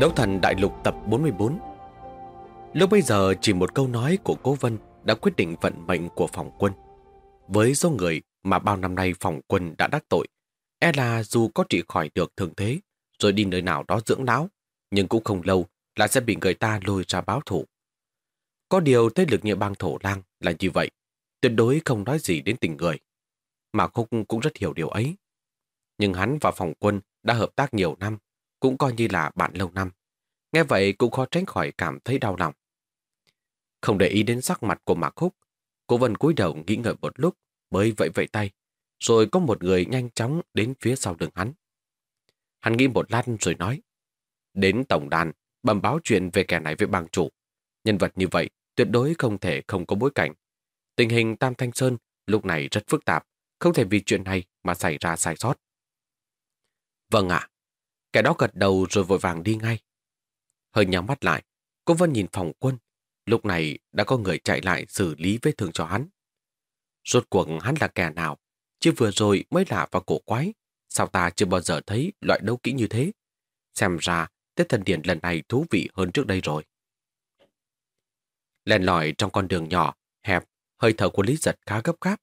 Đấu thần đại lục tập 44 Lúc bây giờ chỉ một câu nói của cố vân đã quyết định vận mệnh của phòng quân. Với số người mà bao năm nay phòng quân đã đắc tội, e là dù có trị khỏi được thường thế, rồi đi nơi nào đó dưỡng lão, nhưng cũng không lâu là sẽ bị người ta lôi ra báo thủ. Có điều thế lực như bang thổ lang là như vậy, tuyệt đối không nói gì đến tình người. Mà Khúc cũng rất hiểu điều ấy. Nhưng hắn và phòng quân đã hợp tác nhiều năm, cũng coi như là bạn lâu năm. Nghe vậy cũng khó tránh khỏi cảm thấy đau lòng. Không để ý đến sắc mặt của Mạc Khúc, cô Vân cúi đầu nghĩ ngợi một lúc mới vẫy vẫy tay, rồi có một người nhanh chóng đến phía sau đường hắn. Hắn nghĩ một lát rồi nói, đến tổng đàn, bẩm báo chuyện về kẻ này với bang chủ. Nhân vật như vậy tuyệt đối không thể không có bối cảnh. Tình hình Tam Thanh Sơn lúc này rất phức tạp, không thể vì chuyện này mà xảy ra sai sót. Vâng ạ. Kẻ đó gật đầu rồi vội vàng đi ngay. Hơi nhắm mắt lại, cô Vân nhìn phòng quân. Lúc này đã có người chạy lại xử lý vết thương cho hắn. Rốt cuộc hắn là kẻ nào? Chứ vừa rồi mới lạ và cổ quái. Sao ta chưa bao giờ thấy loại đấu kỹ như thế? Xem ra Tết thần điện lần này thú vị hơn trước đây rồi. Lèn lỏi trong con đường nhỏ, hẹp, hơi thở của Lý Giật khá gấp gáp.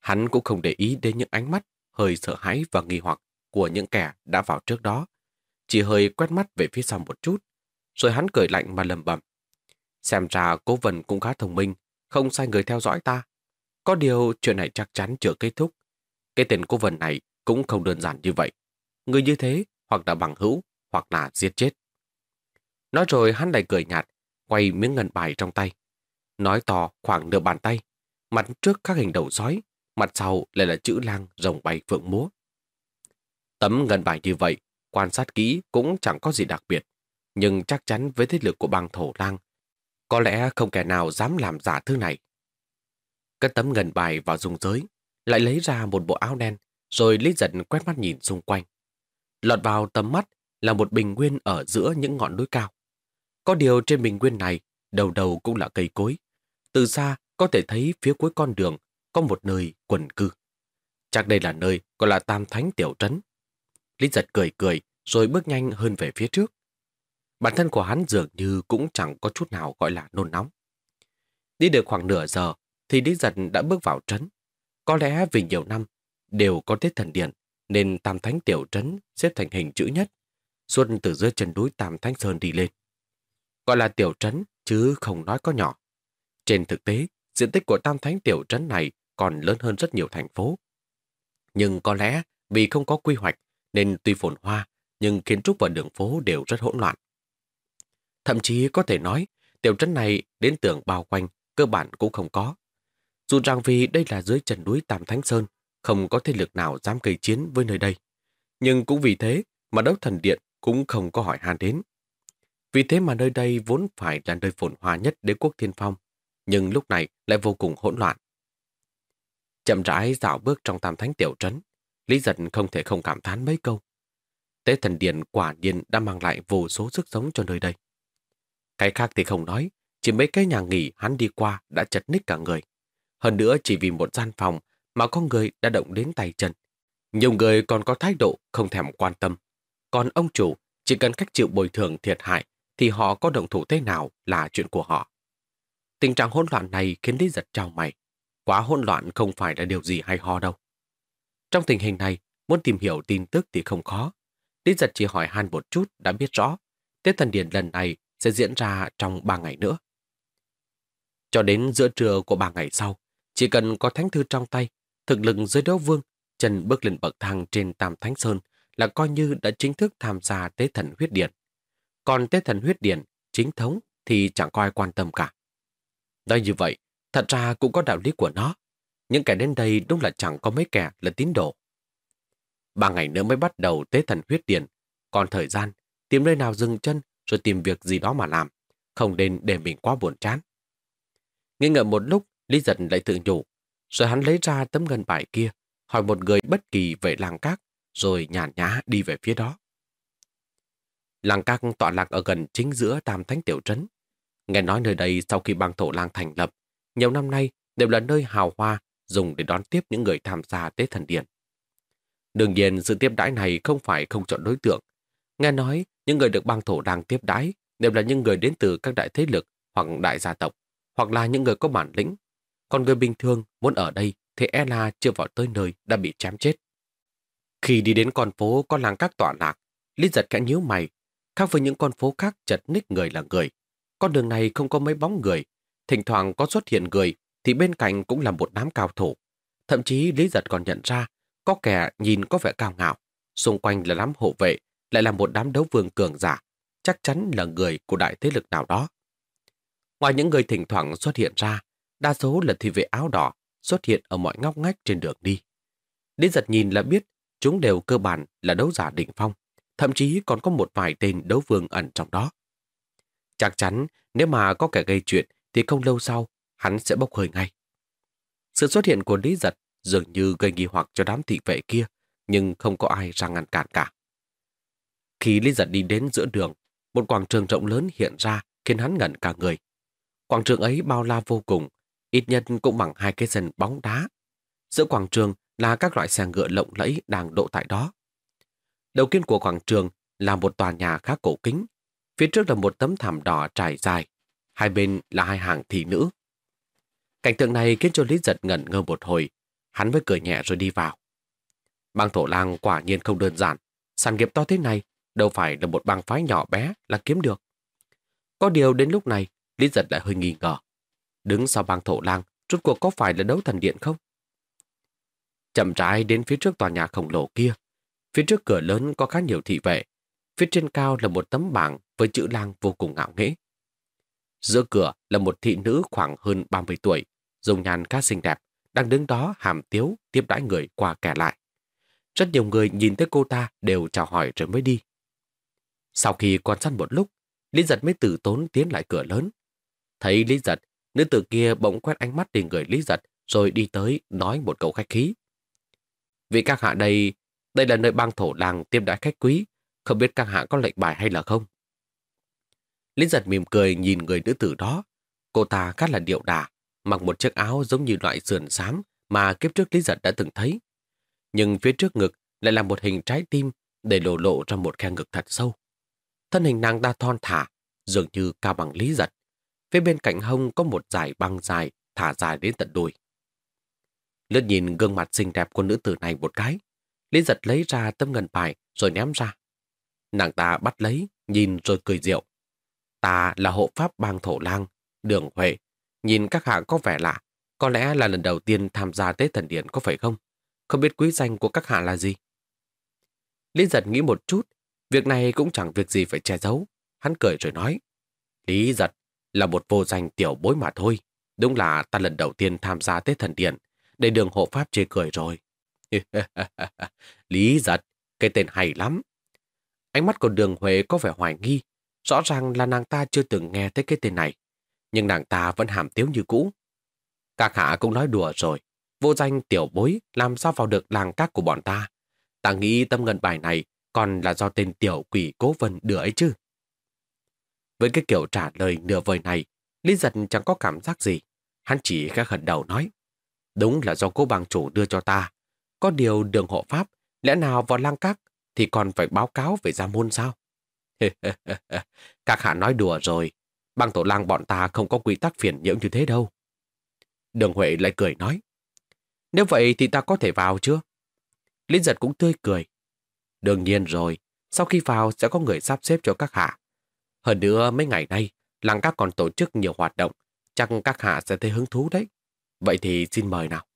Hắn cũng không để ý đến những ánh mắt hơi sợ hãi và nghi hoặc của những kẻ đã vào trước đó. Chỉ hơi quét mắt về phía sau một chút, rồi hắn cười lạnh mà lầm bầm. Xem ra cố vần cũng khá thông minh, không sai người theo dõi ta. Có điều chuyện này chắc chắn chưa kết thúc. Cái tên cố vần này cũng không đơn giản như vậy. Người như thế hoặc là bằng hữu, hoặc là giết chết. Nói rồi hắn lại cười nhạt, quay miếng ngân bài trong tay. Nói to khoảng nửa bàn tay, mặt trước các hình đầu sói, mặt sau lại là chữ lang rồng bay phượng múa. Tấm ngân bài như vậy, quan sát kỹ cũng chẳng có gì đặc biệt, nhưng chắc chắn với thế lực của bang thổ lang, có lẽ không kẻ nào dám làm giả thứ này. Cất tấm ngần bài vào dùng giới, lại lấy ra một bộ áo đen, rồi Lý giật quét mắt nhìn xung quanh. Lọt vào tầm mắt là một bình nguyên ở giữa những ngọn núi cao. Có điều trên bình nguyên này, đầu đầu cũng là cây cối. Từ xa có thể thấy phía cuối con đường có một nơi quần cư. Chắc đây là nơi gọi là Tam Thánh Tiểu Trấn. Lý giật cười cười rồi bước nhanh hơn về phía trước. Bản thân của hắn dường như cũng chẳng có chút nào gọi là nôn nóng. Đi được khoảng nửa giờ thì Lý giật đã bước vào trấn. Có lẽ vì nhiều năm đều có Tết Thần Điện nên Tam Thánh Tiểu Trấn xếp thành hình chữ nhất suốt từ dưới chân núi Tam Thánh Sơn đi lên. Gọi là tiểu trấn, chứ không nói có nhỏ. Trên thực tế, diện tích của Tam Thánh tiểu trấn này còn lớn hơn rất nhiều thành phố. Nhưng có lẽ vì không có quy hoạch nên tuy phồn hoa, nhưng kiến trúc và đường phố đều rất hỗn loạn. Thậm chí có thể nói, tiểu trấn này đến tường bao quanh, cơ bản cũng không có. Dù rằng vì đây là dưới chân núi Tam Thánh Sơn, không có thế lực nào dám gây chiến với nơi đây. Nhưng cũng vì thế mà đấu thần điện cũng không có hỏi han đến. Vì thế mà nơi đây vốn phải là nơi phồn hoa nhất đế quốc thiên phong, nhưng lúc này lại vô cùng hỗn loạn. Chậm rãi dạo bước trong tam thánh tiểu trấn, Lý giật không thể không cảm thán mấy câu. Tế thần điện quả nhiên đã mang lại vô số sức sống cho nơi đây. Cái khác thì không nói, chỉ mấy cái nhà nghỉ hắn đi qua đã chật ních cả người. Hơn nữa chỉ vì một gian phòng mà con người đã động đến tay chân. Nhiều người còn có thái độ không thèm quan tâm còn ông chủ chỉ cần cách chịu bồi thường thiệt hại thì họ có động thủ thế nào là chuyện của họ. Tình trạng hỗn loạn này khiến Lý Giật trao mày. Quá hỗn loạn không phải là điều gì hay ho đâu. Trong tình hình này, muốn tìm hiểu tin tức thì không khó. Lý Giật chỉ hỏi han một chút đã biết rõ Tết Thần Điền lần này sẽ diễn ra trong 3 ngày nữa. Cho đến giữa trưa của 3 ngày sau, chỉ cần có thánh thư trong tay, thực lực dưới đấu vương, chân bước lên bậc thang trên Tam Thánh Sơn là coi như đã chính thức tham gia tế thần huyết điện. Còn tế thần huyết điện, chính thống thì chẳng có ai quan tâm cả. Nói như vậy, thật ra cũng có đạo lý của nó những kẻ đến đây đúng là chẳng có mấy kẻ là tín đồ. Ba ngày nữa mới bắt đầu tế thần huyết điện, còn thời gian, tìm nơi nào dừng chân rồi tìm việc gì đó mà làm, không nên để mình quá buồn chán. Nghi ngờ một lúc, Lý Giật lại tự nhủ, rồi hắn lấy ra tấm ngân bài kia, hỏi một người bất kỳ về làng các, rồi nhàn nhã đi về phía đó. Làng các tọa lạc ở gần chính giữa Tam Thánh Tiểu Trấn. Nghe nói nơi đây sau khi bang thổ làng thành lập, nhiều năm nay đều là nơi hào hoa dùng để đón tiếp những người tham gia tế thần điện. Đương nhiên, sự tiếp đãi này không phải không chọn đối tượng. Nghe nói, những người được bang thổ đang tiếp đãi đều là những người đến từ các đại thế lực hoặc đại gia tộc, hoặc là những người có bản lĩnh. Còn người bình thường muốn ở đây thì e là chưa vào tới nơi đã bị chém chết. Khi đi đến con phố có làng các tọa lạc, Lý giật kẽ nhíu mày. Khác với những con phố khác chật ních người là người. Con đường này không có mấy bóng người. Thỉnh thoảng có xuất hiện người thì bên cạnh cũng là một đám cao thủ. Thậm chí Lý giật còn nhận ra có kẻ nhìn có vẻ cao ngạo. Xung quanh là đám hộ vệ, lại là một đám đấu vương cường giả. Chắc chắn là người của đại thế lực nào đó. Ngoài những người thỉnh thoảng xuất hiện ra, đa số là thị vệ áo đỏ xuất hiện ở mọi ngóc ngách trên đường đi. Lý giật nhìn là biết chúng đều cơ bản là đấu giả đỉnh phong, thậm chí còn có một vài tên đấu vương ẩn trong đó. Chắc chắn nếu mà có kẻ gây chuyện thì không lâu sau hắn sẽ bốc hơi ngay. Sự xuất hiện của Lý Giật dường như gây nghi hoặc cho đám thị vệ kia, nhưng không có ai ra ngăn cản cả. Khi Lý Giật đi đến giữa đường, một quảng trường rộng lớn hiện ra khiến hắn ngẩn cả người. Quảng trường ấy bao la vô cùng, ít nhất cũng bằng hai cái sân bóng đá. Giữa quảng trường là các loại xe ngựa lộng lẫy đang đỗ tại đó. Đầu tiên của quảng trường là một tòa nhà khá cổ kính. Phía trước là một tấm thảm đỏ trải dài. Hai bên là hai hàng thị nữ. Cảnh tượng này khiến cho Lý Giật ngẩn ngơ một hồi. Hắn mới cười nhẹ rồi đi vào. Bang thổ lang quả nhiên không đơn giản. Sản nghiệp to thế này đâu phải là một bang phái nhỏ bé là kiếm được. Có điều đến lúc này, Lý Giật lại hơi nghi ngờ. Đứng sau bang thổ lang, rốt cuộc có phải là đấu thần điện không? Chậm rãi đến phía trước tòa nhà khổng lồ kia. Phía trước cửa lớn có khá nhiều thị vệ. Phía trên cao là một tấm bảng với chữ lang vô cùng ngạo nghễ. Giữa cửa là một thị nữ khoảng hơn 30 tuổi, dùng nhàn khá xinh đẹp, đang đứng đó hàm tiếu tiếp đãi người qua kẻ lại. Rất nhiều người nhìn thấy cô ta đều chào hỏi rồi mới đi. Sau khi quan sát một lúc, Lý Giật mới tử tốn tiến lại cửa lớn. Thấy Lý Giật, nữ tử kia bỗng quét ánh mắt đến người Lý Giật rồi đi tới nói một câu khách khí. Vị các hạ đây, đây là nơi bang thổ làng tiêm đãi khách quý, không biết các hạ có lệnh bài hay là không? Lý giật mỉm cười nhìn người nữ tử đó. Cô ta khá là điệu đà, mặc một chiếc áo giống như loại sườn xám mà kiếp trước Lý giật đã từng thấy. Nhưng phía trước ngực lại là một hình trái tim để lộ lộ ra một khe ngực thật sâu. Thân hình nàng ta thon thả, dường như cao bằng Lý giật. Phía bên cạnh hông có một dải băng dài thả dài đến tận đùi. Lướt nhìn gương mặt xinh đẹp của nữ tử này một cái. Lý giật lấy ra tấm ngân bài rồi ném ra. Nàng ta bắt lấy, nhìn rồi cười rượu. Ta là hộ pháp bang thổ lang, đường Huệ. Nhìn các hạ có vẻ lạ. Có lẽ là lần đầu tiên tham gia Tết Thần Điện có phải không? Không biết quý danh của các hạ là gì? Lý giật nghĩ một chút. Việc này cũng chẳng việc gì phải che giấu. Hắn cười rồi nói. Lý giật là một vô danh tiểu bối mà thôi. Đúng là ta lần đầu tiên tham gia Tết Thần Điện để đường hộ pháp chê cười rồi. Lý giật, cái tên hay lắm. Ánh mắt của đường Huệ có vẻ hoài nghi. Rõ ràng là nàng ta chưa từng nghe tới cái tên này. Nhưng nàng ta vẫn hàm tiếu như cũ. Các hạ cũng nói đùa rồi. Vô danh tiểu bối làm sao vào được làng các của bọn ta. Ta nghĩ tâm ngân bài này còn là do tên tiểu quỷ cố vân đưa ấy chứ. Với cái kiểu trả lời nửa vời này, Lý giật chẳng có cảm giác gì. Hắn chỉ khẽ hận đầu nói. Đúng là do cô bang chủ đưa cho ta. Có điều đường hộ pháp, lẽ nào vào lang các thì còn phải báo cáo về gia môn sao? Các hạ nói đùa rồi. băng tổ lang bọn ta không có quy tắc phiền nhiễu như thế đâu. Đường Huệ lại cười nói. Nếu vậy thì ta có thể vào chưa? lý giật cũng tươi cười. Đương nhiên rồi, sau khi vào sẽ có người sắp xếp cho các hạ. Hơn nữa mấy ngày nay, làng các còn tổ chức nhiều hoạt động, chắc các hạ sẽ thấy hứng thú đấy. Vậy thì xin mời nào.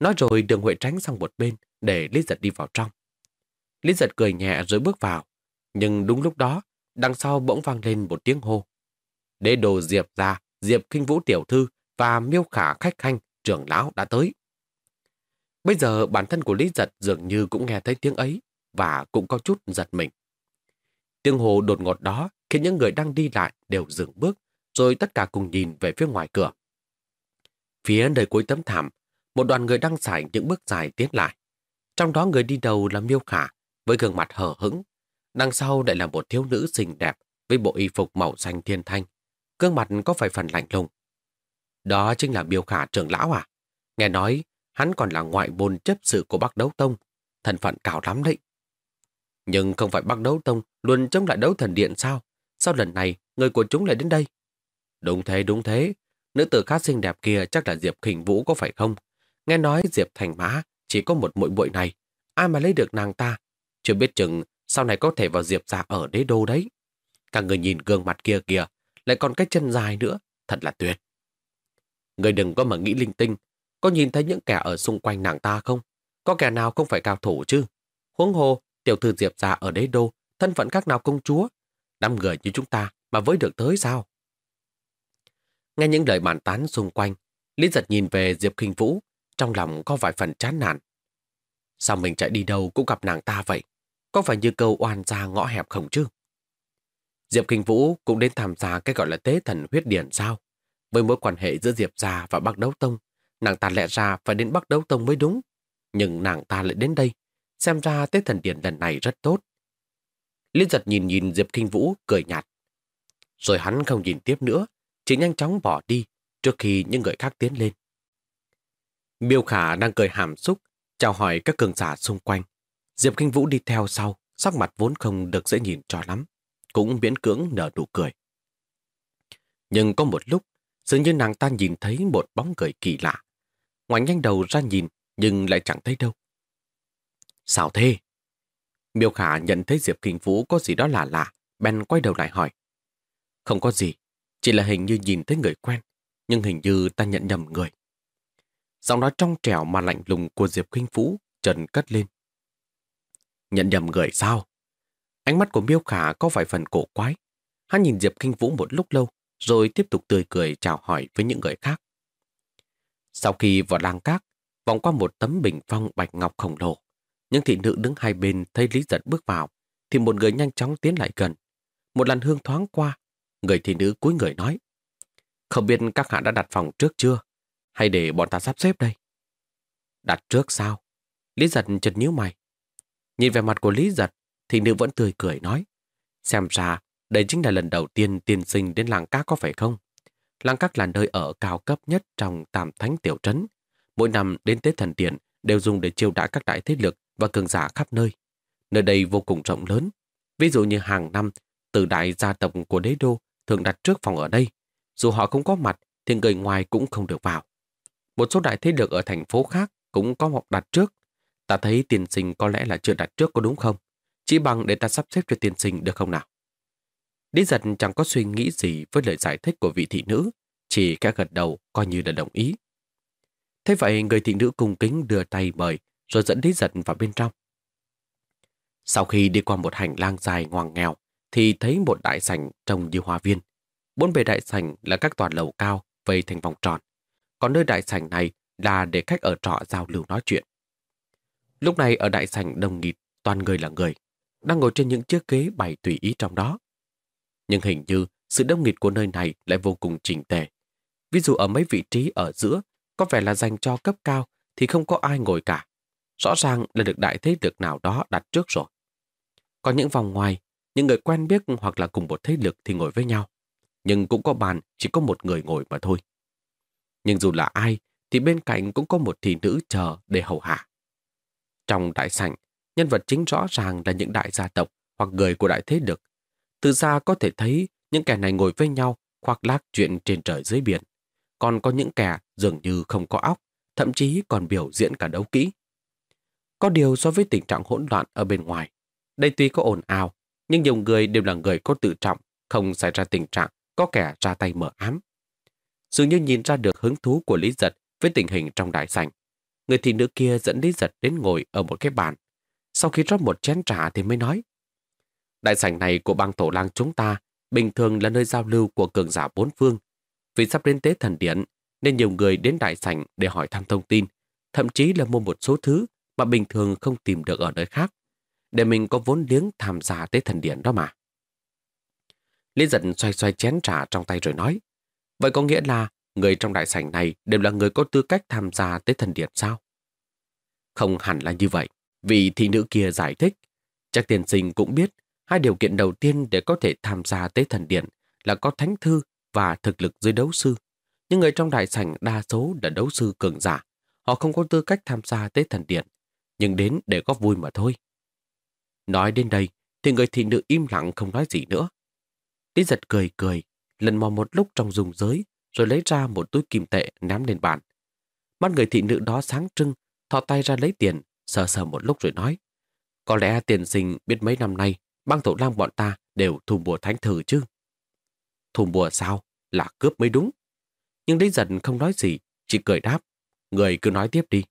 Nói rồi đường Huệ tránh sang một bên để Lý Giật đi vào trong. Lý Giật cười nhẹ rồi bước vào. Nhưng đúng lúc đó, đằng sau bỗng vang lên một tiếng hô. Đế đồ Diệp ra, Diệp kinh vũ tiểu thư và miêu khả khách khanh trưởng lão đã tới. Bây giờ bản thân của Lý Giật dường như cũng nghe thấy tiếng ấy và cũng có chút giật mình. Tiếng hồ đột ngột đó khiến những người đang đi lại đều dừng bước, rồi tất cả cùng nhìn về phía ngoài cửa. Phía nơi cuối tấm thảm, một đoàn người đang xài những bước dài tiến lại. Trong đó người đi đầu là Miêu Khả, với gương mặt hở hững. Đằng sau lại là một thiếu nữ xinh đẹp với bộ y phục màu xanh thiên thanh. Gương mặt có phải phần lạnh lùng. Đó chính là Biêu Khả trưởng lão à? Nghe nói, hắn còn là ngoại môn chấp sự của Bắc Đấu Tông. Thần phận cao lắm đấy. Nhưng không phải Bắc Đấu Tông luôn chống lại đấu thần điện sao? Sao lần này người của chúng lại đến đây? Đúng thế, đúng thế. Nữ tử khá xinh đẹp kia chắc là Diệp Khỉnh Vũ có phải không? Nghe nói Diệp Thành Mã chỉ có một muội muội này. Ai mà lấy được nàng ta? Chưa biết chừng sau này có thể vào Diệp gia ở đế đô đấy. Cả người nhìn gương mặt kia kìa, lại còn cái chân dài nữa, thật là tuyệt. Người đừng có mà nghĩ linh tinh, có nhìn thấy những kẻ ở xung quanh nàng ta không? Có kẻ nào không phải cao thủ chứ? Huống hồ, tiểu thư Diệp gia ở đế đô, thân phận các nào công chúa? Năm người như chúng ta mà với được tới sao? Nghe những lời bàn tán xung quanh, Lý giật nhìn về Diệp Kinh Vũ, trong lòng có vài phần chán nản. Sao mình chạy đi đâu cũng gặp nàng ta vậy? Có phải như câu oan ra ngõ hẹp không chứ? Diệp Kinh Vũ cũng đến tham gia cái gọi là tế thần huyết điển sao? Với mối quan hệ giữa Diệp Gia và Bắc Đấu Tông, nàng ta lẽ ra phải đến Bắc Đấu Tông mới đúng. Nhưng nàng ta lại đến đây, xem ra tế thần điển lần này rất tốt. Liên giật nhìn nhìn Diệp Kinh Vũ cười nhạt. Rồi hắn không nhìn tiếp nữa, chỉ nhanh chóng bỏ đi trước khi những người khác tiến lên. Miêu Khả đang cười hàm xúc, chào hỏi các cường giả xung quanh. Diệp Kinh Vũ đi theo sau, sắc mặt vốn không được dễ nhìn cho lắm, cũng miễn cưỡng nở nụ cười. Nhưng có một lúc, dường như nàng ta nhìn thấy một bóng người kỳ lạ. Ngoảnh nhanh đầu ra nhìn, nhưng lại chẳng thấy đâu. Sao thế? Miêu Khả nhận thấy Diệp Kinh Vũ có gì đó lạ lạ, bèn quay đầu lại hỏi. Không có gì, chỉ là hình như nhìn thấy người quen, nhưng hình như ta nhận nhầm người. Giọng nói trong trẻo mà lạnh lùng của Diệp Kinh Vũ trần cất lên. Nhận nhầm người sao? Ánh mắt của Miêu Khả có vài phần cổ quái. Hắn nhìn Diệp Kinh Vũ một lúc lâu, rồi tiếp tục tươi cười chào hỏi với những người khác. Sau khi vào làng cát, vòng qua một tấm bình phong bạch ngọc khổng lồ, những thị nữ đứng hai bên thấy Lý Giật bước vào, thì một người nhanh chóng tiến lại gần. Một làn hương thoáng qua, người thị nữ cúi người nói. Không biết các hạ đã đặt phòng trước chưa? Hay để bọn ta sắp xếp đây? Đặt trước sao? Lý giật chật nhíu mày. Nhìn về mặt của Lý giật, thì nữ vẫn tươi cười nói. Xem ra, đây chính là lần đầu tiên tiên sinh đến làng các có phải không? Làng các là nơi ở cao cấp nhất trong tam thánh tiểu trấn. Mỗi năm đến Tết Thần Điện đều dùng để chiêu đãi các đại thế lực và cường giả khắp nơi. Nơi đây vô cùng rộng lớn. Ví dụ như hàng năm, từ đại gia tộc của đế đô thường đặt trước phòng ở đây. Dù họ không có mặt, thì người ngoài cũng không được vào. Một số đại thế lực ở thành phố khác cũng có một đặt trước. Ta thấy tiền sinh có lẽ là chưa đặt trước có đúng không? Chỉ bằng để ta sắp xếp cho tiền sinh được không nào? Lý giật chẳng có suy nghĩ gì với lời giải thích của vị thị nữ, chỉ cả gật đầu coi như là đồng ý. Thế vậy người thị nữ cung kính đưa tay mời rồi dẫn Lý giật vào bên trong. Sau khi đi qua một hành lang dài ngoằng nghèo thì thấy một đại sảnh trông như hoa viên. Bốn bề đại sảnh là các tòa lầu cao vây thành vòng tròn. Còn nơi đại sảnh này là để khách ở trọ giao lưu nói chuyện. Lúc này ở đại sảnh đông nghịt, toàn người là người, đang ngồi trên những chiếc ghế bày tùy ý trong đó. Nhưng hình như sự đông nghịt của nơi này lại vô cùng chỉnh tề. Ví dụ ở mấy vị trí ở giữa có vẻ là dành cho cấp cao thì không có ai ngồi cả. Rõ ràng là được đại thế lực nào đó đặt trước rồi. Còn những vòng ngoài, những người quen biết hoặc là cùng một thế lực thì ngồi với nhau. Nhưng cũng có bàn chỉ có một người ngồi mà thôi. Nhưng dù là ai, thì bên cạnh cũng có một thị nữ chờ để hầu hạ. Trong đại sảnh, nhân vật chính rõ ràng là những đại gia tộc hoặc người của đại thế lực. Từ xa có thể thấy những kẻ này ngồi với nhau khoác lác chuyện trên trời dưới biển. Còn có những kẻ dường như không có óc, thậm chí còn biểu diễn cả đấu kỹ. Có điều so với tình trạng hỗn loạn ở bên ngoài, đây tuy có ồn ào, nhưng nhiều người đều là người có tự trọng, không xảy ra tình trạng có kẻ ra tay mở ám. Dường như nhìn ra được hứng thú của Lý Giật với tình hình trong đại sảnh. Người thị nữ kia dẫn Lý Giật đến ngồi ở một cái bàn. Sau khi rót một chén trà thì mới nói. Đại sảnh này của bang tổ lang chúng ta bình thường là nơi giao lưu của cường giả bốn phương. Vì sắp đến tế thần điện, nên nhiều người đến đại sảnh để hỏi thăm thông tin, thậm chí là mua một số thứ mà bình thường không tìm được ở nơi khác, để mình có vốn liếng tham gia tế thần điện đó mà. Lý giật xoay xoay chén trà trong tay rồi nói, vậy có nghĩa là người trong đại sảnh này đều là người có tư cách tham gia tới thần điện sao? Không hẳn là như vậy, vì thị nữ kia giải thích, chắc tiền sinh cũng biết hai điều kiện đầu tiên để có thể tham gia tới thần điện là có thánh thư và thực lực dưới đấu sư. Nhưng người trong đại sảnh đa số là đấu sư cường giả. Họ không có tư cách tham gia tới thần điện, nhưng đến để góp vui mà thôi. Nói đến đây, thì người thị nữ im lặng không nói gì nữa. Lý giật cười cười, lần mò một lúc trong dùng giới, rồi lấy ra một túi kim tệ ném lên bàn. Mắt người thị nữ đó sáng trưng, thò tay ra lấy tiền, sờ sờ một lúc rồi nói. Có lẽ tiền sinh biết mấy năm nay, băng thổ lang bọn ta đều thu bùa thánh thư chứ. Thu bùa sao? Là cướp mới đúng. Nhưng Lý dần không nói gì, chỉ cười đáp. Người cứ nói tiếp đi.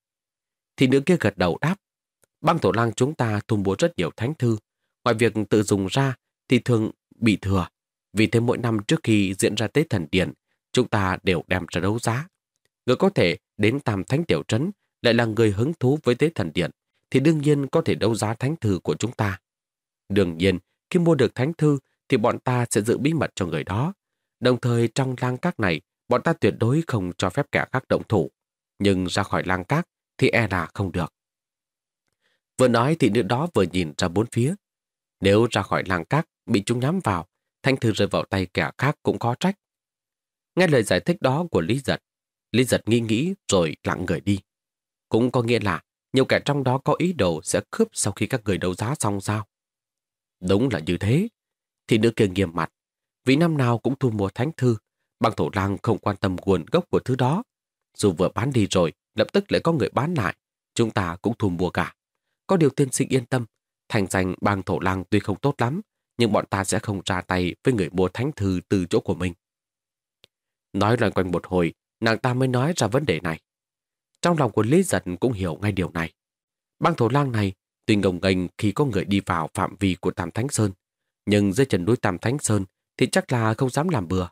Thì nữ kia gật đầu đáp. Băng thổ lang chúng ta thu bùa rất nhiều thánh thư. Ngoài việc tự dùng ra thì thường bị thừa. Vì thế mỗi năm trước khi diễn ra Tết Thần Điện, chúng ta đều đem ra đấu giá. Người có thể đến Tam Thánh Tiểu Trấn lại là người hứng thú với tế Thần Điện, thì đương nhiên có thể đấu giá thánh thư của chúng ta. Đương nhiên, khi mua được thánh thư thì bọn ta sẽ giữ bí mật cho người đó. Đồng thời trong lang các này, bọn ta tuyệt đối không cho phép kẻ khác động thủ. Nhưng ra khỏi lang các thì e là không được. Vừa nói thì nữ đó vừa nhìn ra bốn phía. Nếu ra khỏi làng các bị chúng nhắm vào, thanh thư rơi vào tay kẻ khác cũng có trách. Nghe lời giải thích đó của Lý Giật, Lý Giật nghi nghĩ rồi lặng người đi. Cũng có nghĩa là nhiều kẻ trong đó có ý đồ sẽ cướp sau khi các người đấu giá xong sao. Đúng là như thế. Thì nữ kia nghiêm mặt. Vì năm nào cũng thu mua thánh thư, băng thổ lang không quan tâm nguồn gốc của thứ đó. Dù vừa bán đi rồi, lập tức lại có người bán lại. Chúng ta cũng thu mua cả. Có điều tiên sinh yên tâm, thành danh bang thổ lang tuy không tốt lắm, nhưng bọn ta sẽ không ra tay với người mua thánh thư từ chỗ của mình. Nói loanh quanh một hồi, nàng ta mới nói ra vấn đề này. Trong lòng của Lý Giật cũng hiểu ngay điều này. Bang thổ lang này tuy ngồng nghênh khi có người đi vào phạm vi của Tam Thánh Sơn, nhưng dưới chân núi Tam Thánh Sơn thì chắc là không dám làm bừa.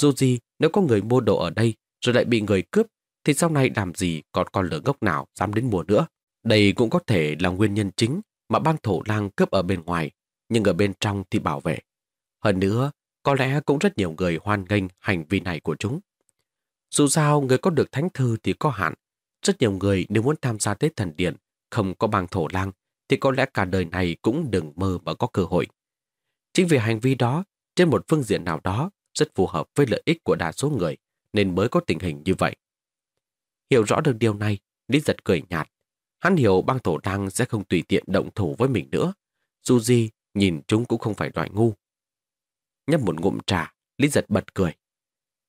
Dù gì, nếu có người mua đồ ở đây rồi lại bị người cướp, thì sau này làm gì còn con lửa gốc nào dám đến mùa nữa. Đây cũng có thể là nguyên nhân chính mà bang thổ lang cướp ở bên ngoài, nhưng ở bên trong thì bảo vệ. Hơn nữa, có lẽ cũng rất nhiều người hoan nghênh hành vi này của chúng. Dù sao, người có được thánh thư thì có hạn. Rất nhiều người nếu muốn tham gia Tết Thần Điện, không có bang thổ lang, thì có lẽ cả đời này cũng đừng mơ mà có cơ hội. Chính vì hành vi đó, trên một phương diện nào đó, rất phù hợp với lợi ích của đa số người, nên mới có tình hình như vậy. Hiểu rõ được điều này, Lý giật cười nhạt. Hắn hiểu bang thổ lang sẽ không tùy tiện động thủ với mình nữa. Dù gì, nhìn chúng cũng không phải loại ngu. Nhấp một ngụm trà, Lý giật bật cười.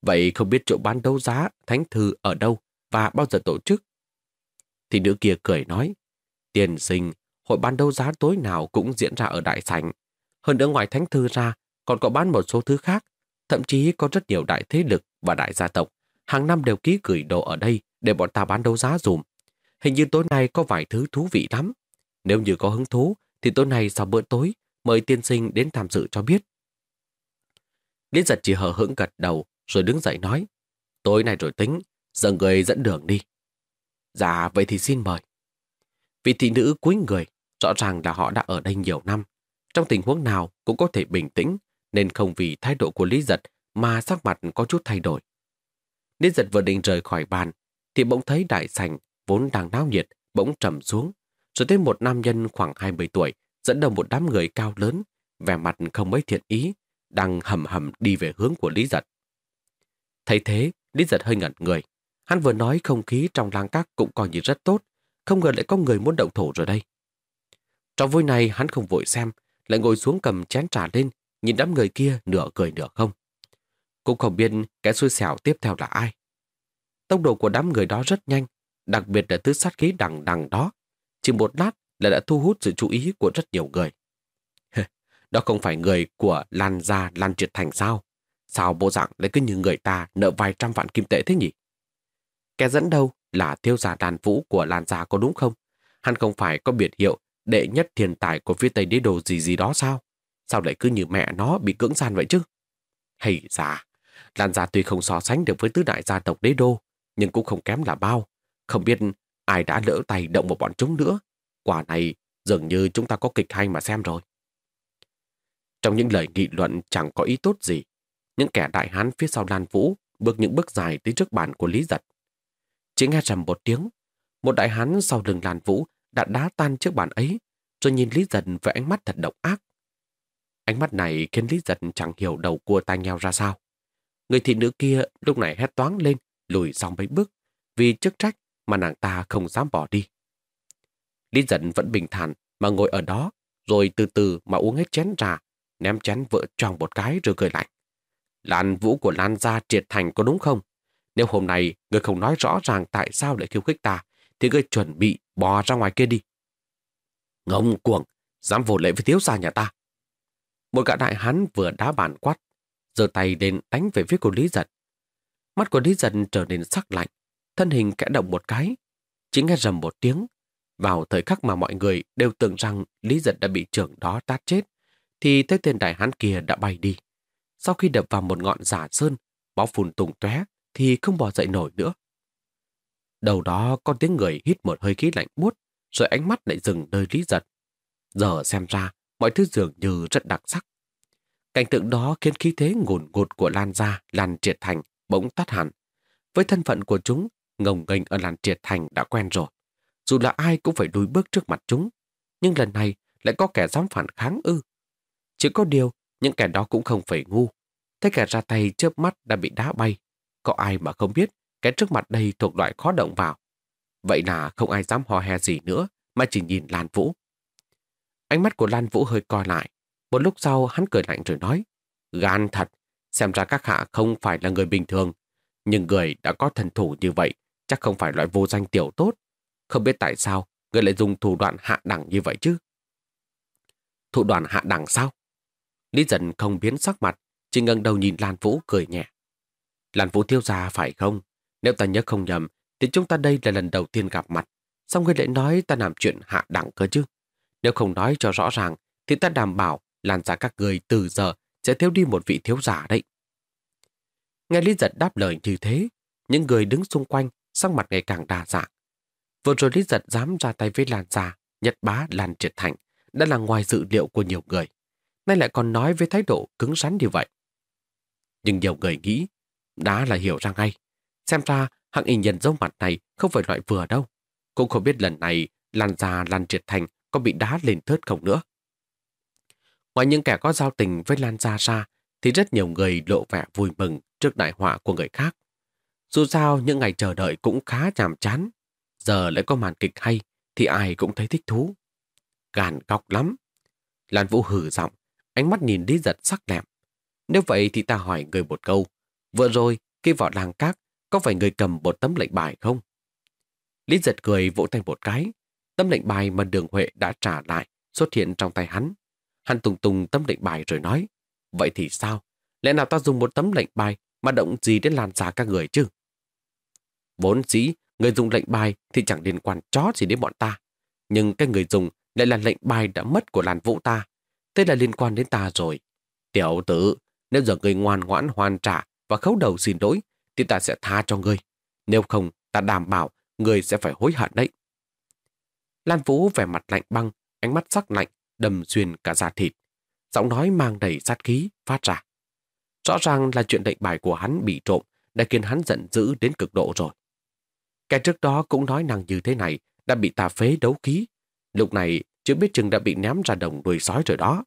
Vậy không biết chỗ bán đấu giá, thánh thư ở đâu và bao giờ tổ chức? Thì nữ kia cười nói, tiền sinh, hội bán đấu giá tối nào cũng diễn ra ở đại sảnh. Hơn nữa ngoài thánh thư ra, còn có bán một số thứ khác. Thậm chí có rất nhiều đại thế lực và đại gia tộc. Hàng năm đều ký gửi đồ ở đây để bọn ta bán đấu giá dùm. Hình như tối nay có vài thứ thú vị lắm. Nếu như có hứng thú, thì tối nay sau bữa tối, mời tiên sinh đến tham dự cho biết. Lý giật chỉ hờ hững gật đầu, rồi đứng dậy nói. Tối nay rồi tính, giờ người dẫn đường đi. Dạ, vậy thì xin mời. Vị thị nữ cuối người, rõ ràng là họ đã ở đây nhiều năm. Trong tình huống nào cũng có thể bình tĩnh, nên không vì thái độ của Lý Giật mà sắc mặt có chút thay đổi. Lý Giật vừa định rời khỏi bàn, thì bỗng thấy đại Sành vốn đang náo nhiệt, bỗng trầm xuống. Rồi thấy một nam nhân khoảng 20 tuổi dẫn đầu một đám người cao lớn, vẻ mặt không mấy thiện ý, đang hầm hầm đi về hướng của Lý Giật. Thấy thế, Lý Giật hơi ngẩn người. Hắn vừa nói không khí trong lang các cũng coi như rất tốt, không ngờ lại có người muốn động thổ rồi đây. Trong vui này hắn không vội xem, lại ngồi xuống cầm chén trà lên, nhìn đám người kia nửa cười nửa không. Cũng không biết kẻ xui xẻo tiếp theo là ai. Tốc độ của đám người đó rất nhanh, đặc biệt là thứ sát khí đằng đằng đó. Chỉ một lát là đã thu hút sự chú ý của rất nhiều người đó không phải người của Lan Gia Lan Triệt Thành sao? Sao bộ dạng lại cứ như người ta nợ vài trăm vạn kim tệ thế nhỉ? Kẻ dẫn đâu là thiếu giả đàn vũ của Lan Gia có đúng không? Hắn không phải có biệt hiệu đệ nhất thiên tài của phía Tây đế đồ gì gì đó sao? Sao lại cứ như mẹ nó bị cưỡng gian vậy chứ? Hay già, Lan gia tuy không so sánh được với tứ đại gia tộc đế đô, nhưng cũng không kém là bao. Không biết ai đã lỡ tay động một bọn chúng nữa. Quả này dường như chúng ta có kịch hay mà xem rồi. Trong những lời nghị luận chẳng có ý tốt gì, những kẻ đại hán phía sau Lan Vũ bước những bước dài tới trước bàn của Lý Giật. Chỉ nghe rầm một tiếng, một đại hán sau lưng Lan Vũ đã đá tan trước bàn ấy, rồi nhìn Lý Giật với ánh mắt thật độc ác. Ánh mắt này khiến Lý Giật chẳng hiểu đầu cua tai nheo ra sao. Người thị nữ kia lúc này hét toáng lên, lùi sau mấy bước, vì chức trách mà nàng ta không dám bỏ đi. Lý Giật vẫn bình thản mà ngồi ở đó, rồi từ từ mà uống hết chén trà, ném chén vỡ tròn một cái rồi cười lạnh. Lan vũ của Lan gia triệt thành có đúng không? Nếu hôm nay người không nói rõ ràng tại sao lại khiêu khích ta, thì người chuẩn bị bò ra ngoài kia đi. Ngông cuồng, dám vô lễ với thiếu gia nhà ta. Một gã đại hán vừa đá bàn quát, giơ tay lên đánh về phía của Lý Giật. Mắt của Lý Giật trở nên sắc lạnh, thân hình kẽ động một cái. Chỉ nghe rầm một tiếng. Vào thời khắc mà mọi người đều tưởng rằng Lý Giật đã bị trưởng đó tát chết, thì thấy tên đại hán kia đã bay đi. Sau khi đập vào một ngọn giả sơn, máu phun tung tóe thì không bò dậy nổi nữa. Đầu đó con tiếng người hít một hơi khí lạnh buốt, rồi ánh mắt lại dừng nơi Lý Giật. Giờ xem ra, mọi thứ dường như rất đặc sắc. Cảnh tượng đó khiến khí thế ngùn ngụt của Lan Gia, Lan Triệt Thành bỗng tắt hẳn. Với thân phận của chúng, ngồng nghênh ở Lan Triệt Thành đã quen rồi. Dù là ai cũng phải đuôi bước trước mặt chúng. Nhưng lần này lại có kẻ dám phản kháng ư. Chỉ có điều, những kẻ đó cũng không phải ngu. Thấy kẻ ra tay chớp mắt đã bị đá bay. Có ai mà không biết cái trước mặt đây thuộc loại khó động vào. Vậy là không ai dám hò hè gì nữa, mà chỉ nhìn Lan Vũ. Ánh mắt của Lan Vũ hơi coi lại. Một lúc sau hắn cười lạnh rồi nói, gan thật, xem ra các hạ không phải là người bình thường. Nhưng người đã có thần thủ như vậy, chắc không phải loại vô danh tiểu tốt. Không biết tại sao người lại dùng thủ đoạn hạ đẳng như vậy chứ. Thủ đoạn hạ đẳng sao? Lý giận không biến sắc mặt, chỉ ngẩng đầu nhìn Lan Vũ cười nhẹ. Lan Vũ thiếu gia phải không? Nếu ta nhớ không nhầm, thì chúng ta đây là lần đầu tiên gặp mặt. Xong ngươi lại nói ta làm chuyện hạ đẳng cơ chứ. Nếu không nói cho rõ ràng, thì ta đảm bảo làn ra các người từ giờ sẽ thiếu đi một vị thiếu giả đấy. Nghe Lý Giật đáp lời như thế, những người đứng xung quanh sắc mặt ngày càng đa dạng. Vừa rồi Lý Giật dám ra tay với Lan Gia, Nhật Bá, Lan Triệt Thành đã là ngoài dự liệu của nhiều người. Nay lại còn nói với thái độ cứng rắn như vậy. Nhưng nhiều người nghĩ, đã là hiểu ra ngay. Xem ra hạng y nhân dấu mặt này không phải loại vừa đâu. Cũng không biết lần này Lan Gia, Lan Triệt Thành có bị đá lên thớt không nữa. Ngoài những kẻ có giao tình với Lan Gia ra, thì rất nhiều người lộ vẻ vui mừng trước đại họa của người khác. Dù sao, những ngày chờ đợi cũng khá nhàm chán. Giờ lại có màn kịch hay, thì ai cũng thấy thích thú. Gàn cọc lắm. Lan Vũ hử giọng, ánh mắt nhìn đi giật sắc lẹm. Nếu vậy thì ta hỏi người một câu. Vừa rồi, khi vào làng cát, có phải người cầm một tấm lệnh bài không? Lý giật cười vỗ tay một cái. Tấm lệnh bài mà đường Huệ đã trả lại xuất hiện trong tay hắn. Hắn tùng tùng tấm lệnh bài rồi nói. Vậy thì sao? Lẽ nào ta dùng một tấm lệnh bài mà động gì đến làn giá các người chứ? Vốn dĩ, người dùng lệnh bài thì chẳng liên quan chó gì đến bọn ta. Nhưng cái người dùng lại là lệnh bài đã mất của làn vũ ta. Thế là liên quan đến ta rồi. Tiểu tử, nếu giờ ngươi ngoan ngoãn hoàn trả và khấu đầu xin lỗi, thì ta sẽ tha cho ngươi. Nếu không, ta đảm bảo ngươi sẽ phải hối hận đấy. Lan Vũ vẻ mặt lạnh băng, ánh mắt sắc lạnh, đầm xuyên cả da thịt. Giọng nói mang đầy sát khí, phát ra. Rõ ràng là chuyện lệnh bài của hắn bị trộm đã khiến hắn giận dữ đến cực độ rồi. Kẻ trước đó cũng nói năng như thế này đã bị ta phế đấu khí. Lúc này chứ biết chừng đã bị ném ra đồng đuôi sói rồi đó.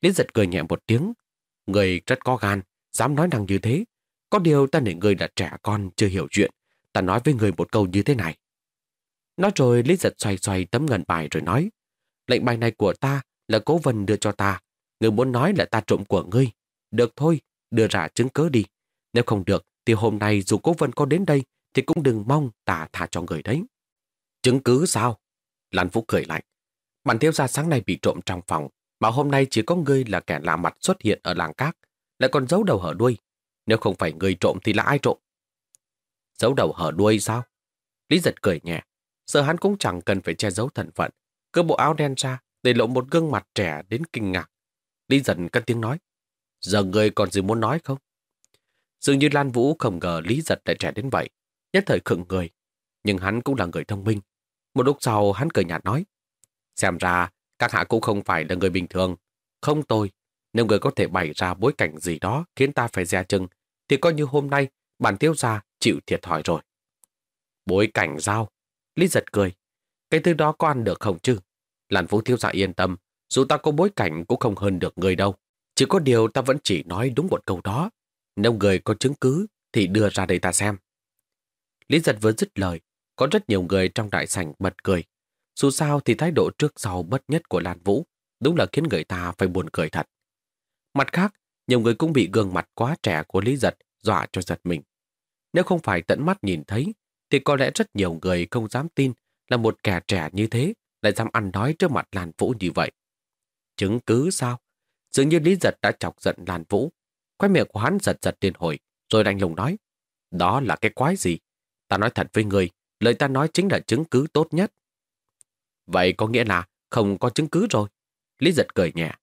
Lý giật cười nhẹ một tiếng. Người rất có gan, dám nói năng như thế. Có điều ta nể người là trẻ con chưa hiểu chuyện. Ta nói với người một câu như thế này. Nói rồi Lý giật xoay xoay tấm ngân bài rồi nói. Lệnh bài này của ta là cố vân đưa cho ta. Người muốn nói là ta trộm của ngươi. Được thôi, đưa ra chứng cớ đi. Nếu không được, thì hôm nay dù cố vân có đến đây, thì cũng đừng mong ta thả cho người đấy. Chứng cứ sao? Lan Phúc cười lạnh. Bản thiếu gia sáng nay bị trộm trong phòng, mà hôm nay chỉ có ngươi là kẻ lạ mặt xuất hiện ở làng cát, lại còn giấu đầu hở đuôi. Nếu không phải người trộm thì là ai trộm? Giấu đầu hở đuôi sao? Lý giật cười nhẹ, sợ hắn cũng chẳng cần phải che giấu thân phận. Cơ bộ áo đen ra, để lộ một gương mặt trẻ đến kinh ngạc. Lý giật cất tiếng nói, giờ người còn gì muốn nói không? Dường như Lan Vũ không ngờ Lý Giật lại trẻ đến vậy, nhất thời khựng người. Nhưng hắn cũng là người thông minh. Một lúc sau hắn cười nhạt nói, xem ra các hạ cũng không phải là người bình thường. Không tôi, nếu người có thể bày ra bối cảnh gì đó khiến ta phải dè chừng, thì coi như hôm nay bản tiêu gia chịu thiệt thòi rồi. Bối cảnh giao. Lý giật cười. Cái thứ đó có ăn được không chứ? Làn Vũ thiếu gia yên tâm, dù ta có bối cảnh cũng không hơn được người đâu. Chỉ có điều ta vẫn chỉ nói đúng một câu đó. Nếu người có chứng cứ thì đưa ra đây ta xem. Lý giật vừa dứt lời, có rất nhiều người trong đại sảnh bật cười. Dù sao thì thái độ trước sau bất nhất của Lan Vũ đúng là khiến người ta phải buồn cười thật. Mặt khác, nhiều người cũng bị gương mặt quá trẻ của Lý Giật dọa cho giật mình. Nếu không phải tận mắt nhìn thấy, thì có lẽ rất nhiều người không dám tin là một kẻ trẻ như thế lại dám ăn nói trước mặt Lan Vũ như vậy. Chứng cứ sao? Dường như Lý Giật đã chọc giận Lan Vũ. Quái miệng của hắn giật giật tiền hồi, rồi đành lùng nói. Đó là cái quái gì? Ta nói thật với người, lời ta nói chính là chứng cứ tốt nhất. Vậy có nghĩa là không có chứng cứ rồi. Lý Giật cười nhẹ.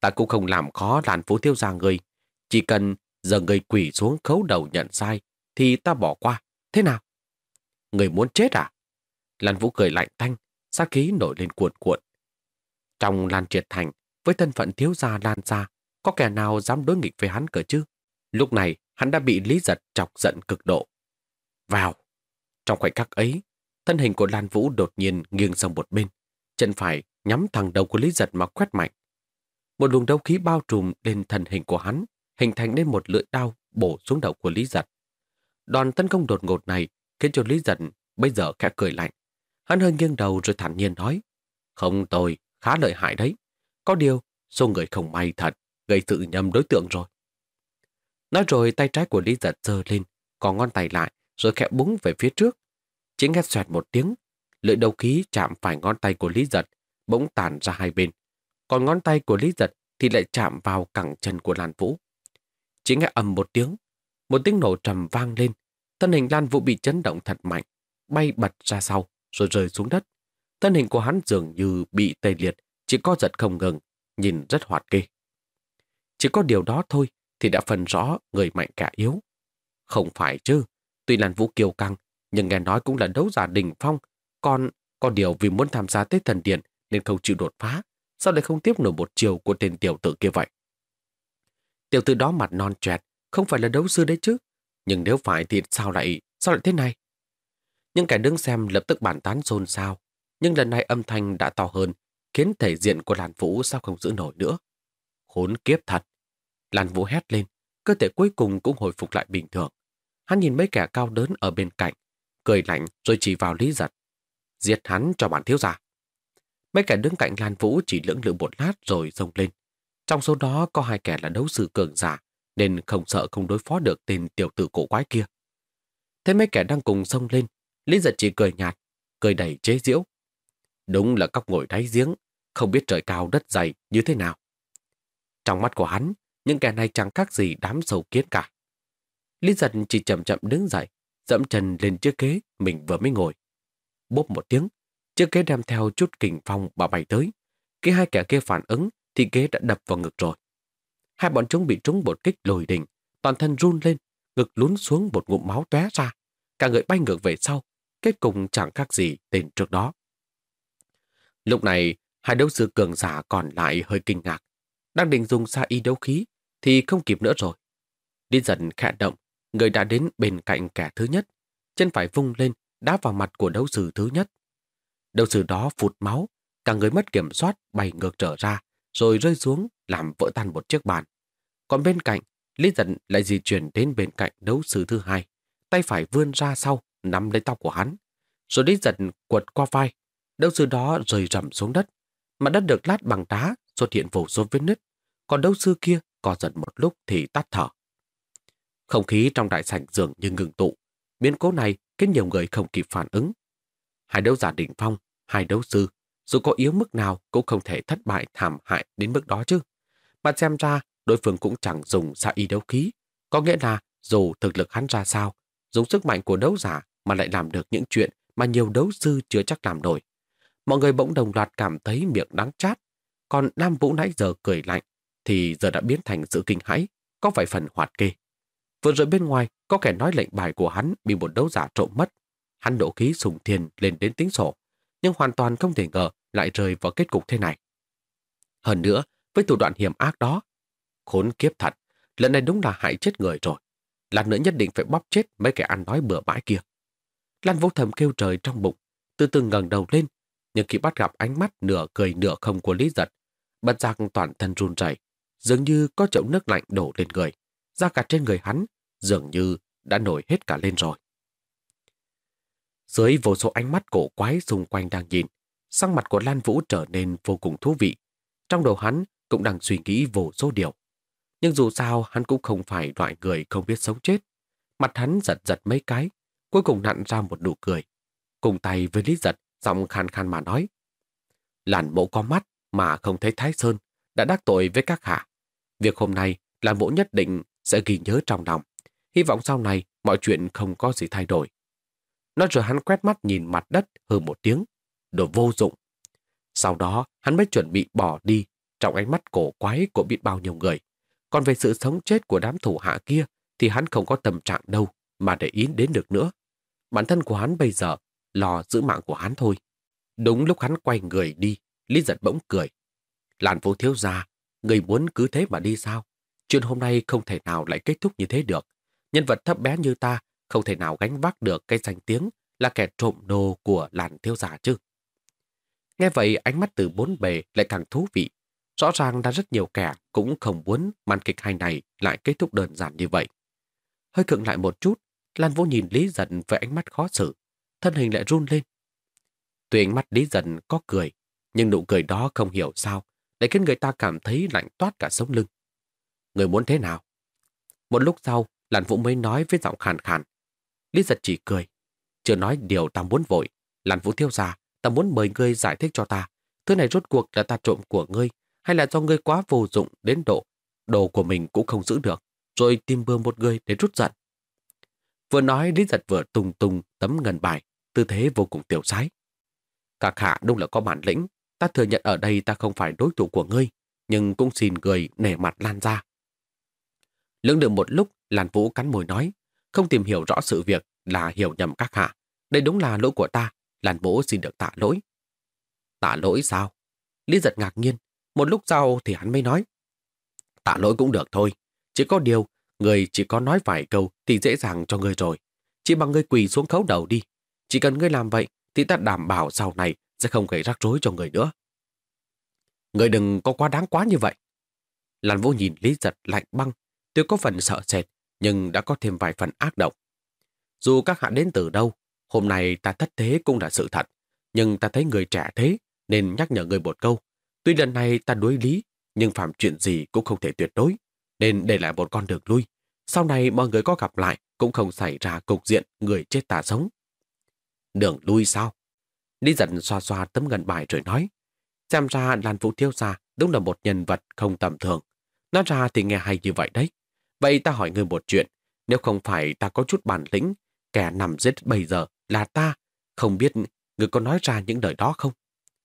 Ta cũng không làm khó làn Vũ thiếu gia người. Chỉ cần giờ người quỷ xuống khấu đầu nhận sai, thì ta bỏ qua. Thế nào? Người muốn chết à? Lan Vũ cười lạnh tanh, sát khí nổi lên cuộn cuộn. Trong Lan Triệt Thành, với thân phận thiếu gia Lan gia, có kẻ nào dám đối nghịch với hắn cỡ chứ? Lúc này, hắn đã bị Lý Giật chọc giận cực độ. Vào! Trong khoảnh khắc ấy, thân hình của Lan Vũ đột nhiên nghiêng sang một bên, chân phải nhắm thẳng đầu của Lý Giật mà quét mạnh. Một luồng đấu khí bao trùm lên thân hình của hắn, hình thành nên một lưỡi đao bổ xuống đầu của Lý Giật. Đòn tấn công đột ngột này khiến cho Lý Giật bây giờ khẽ cười lạnh. Hắn hơi nghiêng đầu rồi thản nhiên nói, không tôi, khá lợi hại đấy. Có điều, số người không may thật, gây sự nhầm đối tượng rồi. Nói rồi tay trái của Lý Giật giơ lên, còn ngón tay lại, rồi khẽ búng về phía trước. Chỉ nghe xoẹt một tiếng, lưỡi đầu khí chạm phải ngón tay của Lý Giật, bỗng tàn ra hai bên. Còn ngón tay của Lý Giật thì lại chạm vào cẳng chân của Lan Vũ. Chỉ nghe ầm một tiếng, một tiếng nổ trầm vang lên, thân hình Lan Vũ bị chấn động thật mạnh, bay bật ra sau, rồi rơi xuống đất. Thân hình của hắn dường như bị tê liệt, chỉ có giật không ngừng, nhìn rất hoạt kê. Chỉ có điều đó thôi thì đã phần rõ người mạnh cả yếu. Không phải chứ, tuy Lan Vũ kiêu căng, nhưng nghe nói cũng là đấu giả đỉnh phong, còn còn điều vì muốn tham gia Tết Thần Điện nên không chịu đột phá, sao lại không tiếp nổi một chiều của tên tiểu tử kia vậy? Tiểu tử đó mặt non trẹt, không phải là đấu sư đấy chứ. Nhưng nếu phải thì sao lại, sao lại thế này? Những kẻ đứng xem lập tức bàn tán xôn xao. Nhưng lần này âm thanh đã to hơn, khiến thể diện của Lan Vũ sao không giữ nổi nữa. Khốn kiếp thật. Lan Vũ hét lên, cơ thể cuối cùng cũng hồi phục lại bình thường. Hắn nhìn mấy kẻ cao đớn ở bên cạnh, cười lạnh rồi chỉ vào Lý Giật. Giết hắn cho bản thiếu gia. Mấy kẻ đứng cạnh Lan Vũ chỉ lưỡng lự một lát rồi rông lên. Trong số đó có hai kẻ là đấu sư cường giả, nên không sợ không đối phó được tên tiểu tử cổ quái kia. Thế mấy kẻ đang cùng xông lên, Lý giật chỉ cười nhạt, cười đầy chế giễu. Đúng là cóc ngồi đáy giếng, không biết trời cao đất dày như thế nào. Trong mắt của hắn, những kẻ này chẳng khác gì đám sầu kiến cả. Lý giật chỉ chậm chậm đứng dậy, dẫm chân lên chiếc ghế mình vừa mới ngồi. Bốp một tiếng, chiếc ghế đem theo chút kình phong bà bay tới. Khi hai kẻ kia phản ứng thì ghế đã đập vào ngực rồi. Hai bọn chúng bị trúng một kích lồi đỉnh, toàn thân run lên, ngực lún xuống một ngụm máu tóe ra. Cả người bay ngược về sau, kết cùng chẳng khác gì tên trước đó. Lúc này, hai đấu sư cường giả còn lại hơi kinh ngạc. Đang định dùng xa y đấu khí, thì không kịp nữa rồi. Đi dần khẽ động, người đã đến bên cạnh kẻ thứ nhất. Chân phải vung lên, đá vào mặt của đấu sư thứ nhất. Đấu sư đó phụt máu, cả người mất kiểm soát bay ngược trở ra, rồi rơi xuống làm vỡ tan một chiếc bàn. Còn bên cạnh, Lý Dân lại di chuyển đến bên cạnh đấu sư thứ hai, tay phải vươn ra sau, nắm lấy tóc của hắn. Rồi Lý Dân quật qua vai, đấu sư đó rơi rầm xuống đất. Mặt đất được lát bằng đá, xuất hiện vô số vết nứt. Còn đấu sư kia co giật một lúc thì tắt thở. Không khí trong đại sảnh dường như ngừng tụ. Biến cố này khiến nhiều người không kịp phản ứng. Hai đấu giả đỉnh phong, hai đấu sư dù có yếu mức nào cũng không thể thất bại thảm hại đến mức đó chứ. Mà xem ra, đối phương cũng chẳng dùng xa y đấu khí. Có nghĩa là dù thực lực hắn ra sao, dùng sức mạnh của đấu giả mà lại làm được những chuyện mà nhiều đấu sư chưa chắc làm nổi. Mọi người bỗng đồng loạt cảm thấy miệng đắng chát. Còn Nam Vũ nãy giờ cười lạnh, thì giờ đã biến thành sự kinh hãi, có phải phần hoạt kê. Vừa rồi bên ngoài, có kẻ nói lệnh bài của hắn bị một đấu giả trộm mất. Hắn đổ khí sùng thiền lên đến tính sổ, nhưng hoàn toàn không thể ngờ lại rơi vào kết cục thế này. Hơn nữa, với thủ đoạn hiểm ác đó, khốn kiếp thật, lần này đúng là hại chết người rồi. Lần nữa nhất định phải bóp chết mấy kẻ ăn nói bừa bãi kia. Lan vô thầm kêu trời trong bụng, từ từ ngẩng đầu lên, nhưng khi bắt gặp ánh mắt nửa cười nửa không của Lý Giật, bật giác toàn thân run rẩy, dường như có chậu nước lạnh đổ lên người, da cả trên người hắn dường như đã nổi hết cả lên rồi. Dưới vô số ánh mắt cổ quái xung quanh đang nhìn, sang mặt của Lan Vũ trở nên vô cùng thú vị. Trong đầu hắn cũng đang suy nghĩ vô số điều. Nhưng dù sao hắn cũng không phải loại người không biết sống chết. Mặt hắn giật giật mấy cái, cuối cùng nặn ra một nụ cười. Cùng tay với Lý Giật, giọng khan khan mà nói. Làn mộ có mắt mà không thấy Thái Sơn, đã đắc tội với các hạ. Việc hôm nay, Làn mộ nhất định sẽ ghi nhớ trong lòng. Hy vọng sau này mọi chuyện không có gì thay đổi. Nói rồi hắn quét mắt nhìn mặt đất hừ một tiếng. Đồ vô dụng. Sau đó hắn mới chuẩn bị bỏ đi trong ánh mắt cổ quái của biết bao nhiêu người. Còn về sự sống chết của đám thủ hạ kia thì hắn không có tâm trạng đâu mà để ý đến được nữa. Bản thân của hắn bây giờ lo giữ mạng của hắn thôi. Đúng lúc hắn quay người đi, Lý giật bỗng cười. Làn vô thiếu ra, người muốn cứ thế mà đi sao? Chuyện hôm nay không thể nào lại kết thúc như thế được. Nhân vật thấp bé như ta không thể nào gánh vác được cái danh tiếng là kẻ trộm đồ của làn thiếu giả chứ. Nghe vậy ánh mắt từ bốn bề lại càng thú vị. Rõ ràng đã rất nhiều kẻ cũng không muốn màn kịch hay này lại kết thúc đơn giản như vậy. Hơi cựng lại một chút, Lan Vũ nhìn Lý Dần với ánh mắt khó xử, thân hình lại run lên. Tuy ánh mắt Lý Dần có cười, nhưng nụ cười đó không hiểu sao, để khiến người ta cảm thấy lạnh toát cả sống lưng. Người muốn thế nào? Một lúc sau, Lan Vũ mới nói với giọng khàn khàn. Lý giật chỉ cười. Chưa nói điều ta muốn vội. Lan Vũ thiêu ra, ta muốn mời ngươi giải thích cho ta. Thứ này rốt cuộc là ta trộm của ngươi, hay là do ngươi quá vô dụng đến độ đồ của mình cũng không giữ được, rồi tìm bừa một người để rút giận. Vừa nói Lý giật vừa tung tung tấm ngân bài, tư thế vô cùng tiểu sái. Các hạ đúng là có bản lĩnh, ta thừa nhận ở đây ta không phải đối thủ của ngươi, nhưng cũng xin người nể mặt lan ra. Lưỡng được một lúc, Lan Vũ cắn môi nói, không tìm hiểu rõ sự việc là hiểu nhầm các hạ. Đây đúng là lỗi của ta, Lan Vũ xin được tạ lỗi. Tạ lỗi sao? Lý giật ngạc nhiên, một lúc sau thì hắn mới nói. Tạ lỗi cũng được thôi, chỉ có điều, người chỉ có nói vài câu thì dễ dàng cho người rồi. Chỉ bằng người quỳ xuống khấu đầu đi. Chỉ cần ngươi làm vậy thì ta đảm bảo sau này sẽ không gây rắc rối cho người nữa. Người đừng có quá đáng quá như vậy. Lan Vũ nhìn Lý giật lạnh băng Tuy có phần sợ sệt, nhưng đã có thêm vài phần ác động. Dù các hạ đến từ đâu, hôm nay ta thất thế cũng là sự thật, nhưng ta thấy người trẻ thế, nên nhắc nhở người một câu. Tuy lần này ta đối lý, nhưng phạm chuyện gì cũng không thể tuyệt đối, nên để lại một con đường lui. Sau này mọi người có gặp lại, cũng không xảy ra cục diện người chết ta sống. Đường lui sao? Lý giận xoa xoa tấm ngân bài rồi nói. Xem ra Lan Vũ Thiêu Gia đúng là một nhân vật không tầm thường. Nói ra thì nghe hay như vậy đấy. Vậy ta hỏi ngươi một chuyện, nếu không phải ta có chút bản lĩnh, kẻ nằm giết bây giờ là ta, không biết ngươi có nói ra những lời đó không?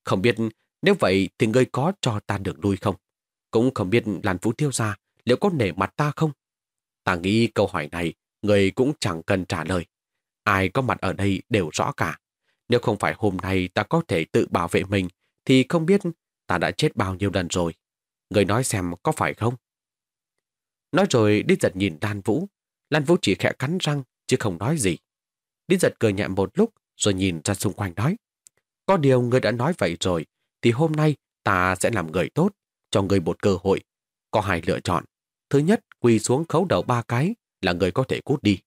Không biết nếu vậy thì ngươi có cho ta được lui không? Cũng không biết Lan Phú Tiêu ra liệu có nể mặt ta không? Ta nghĩ câu hỏi này người cũng chẳng cần trả lời. Ai có mặt ở đây đều rõ cả. Nếu không phải hôm nay ta có thể tự bảo vệ mình thì không biết ta đã chết bao nhiêu lần rồi. Người nói xem có phải không? Nói rồi đi giật nhìn Lan Vũ. Lan Vũ chỉ khẽ cắn răng, chứ không nói gì. Đi giật cười nhẹ một lúc, rồi nhìn ra xung quanh nói. Có điều người đã nói vậy rồi, thì hôm nay ta sẽ làm người tốt, cho người một cơ hội. Có hai lựa chọn. Thứ nhất, quỳ xuống khấu đầu ba cái là người có thể cút đi.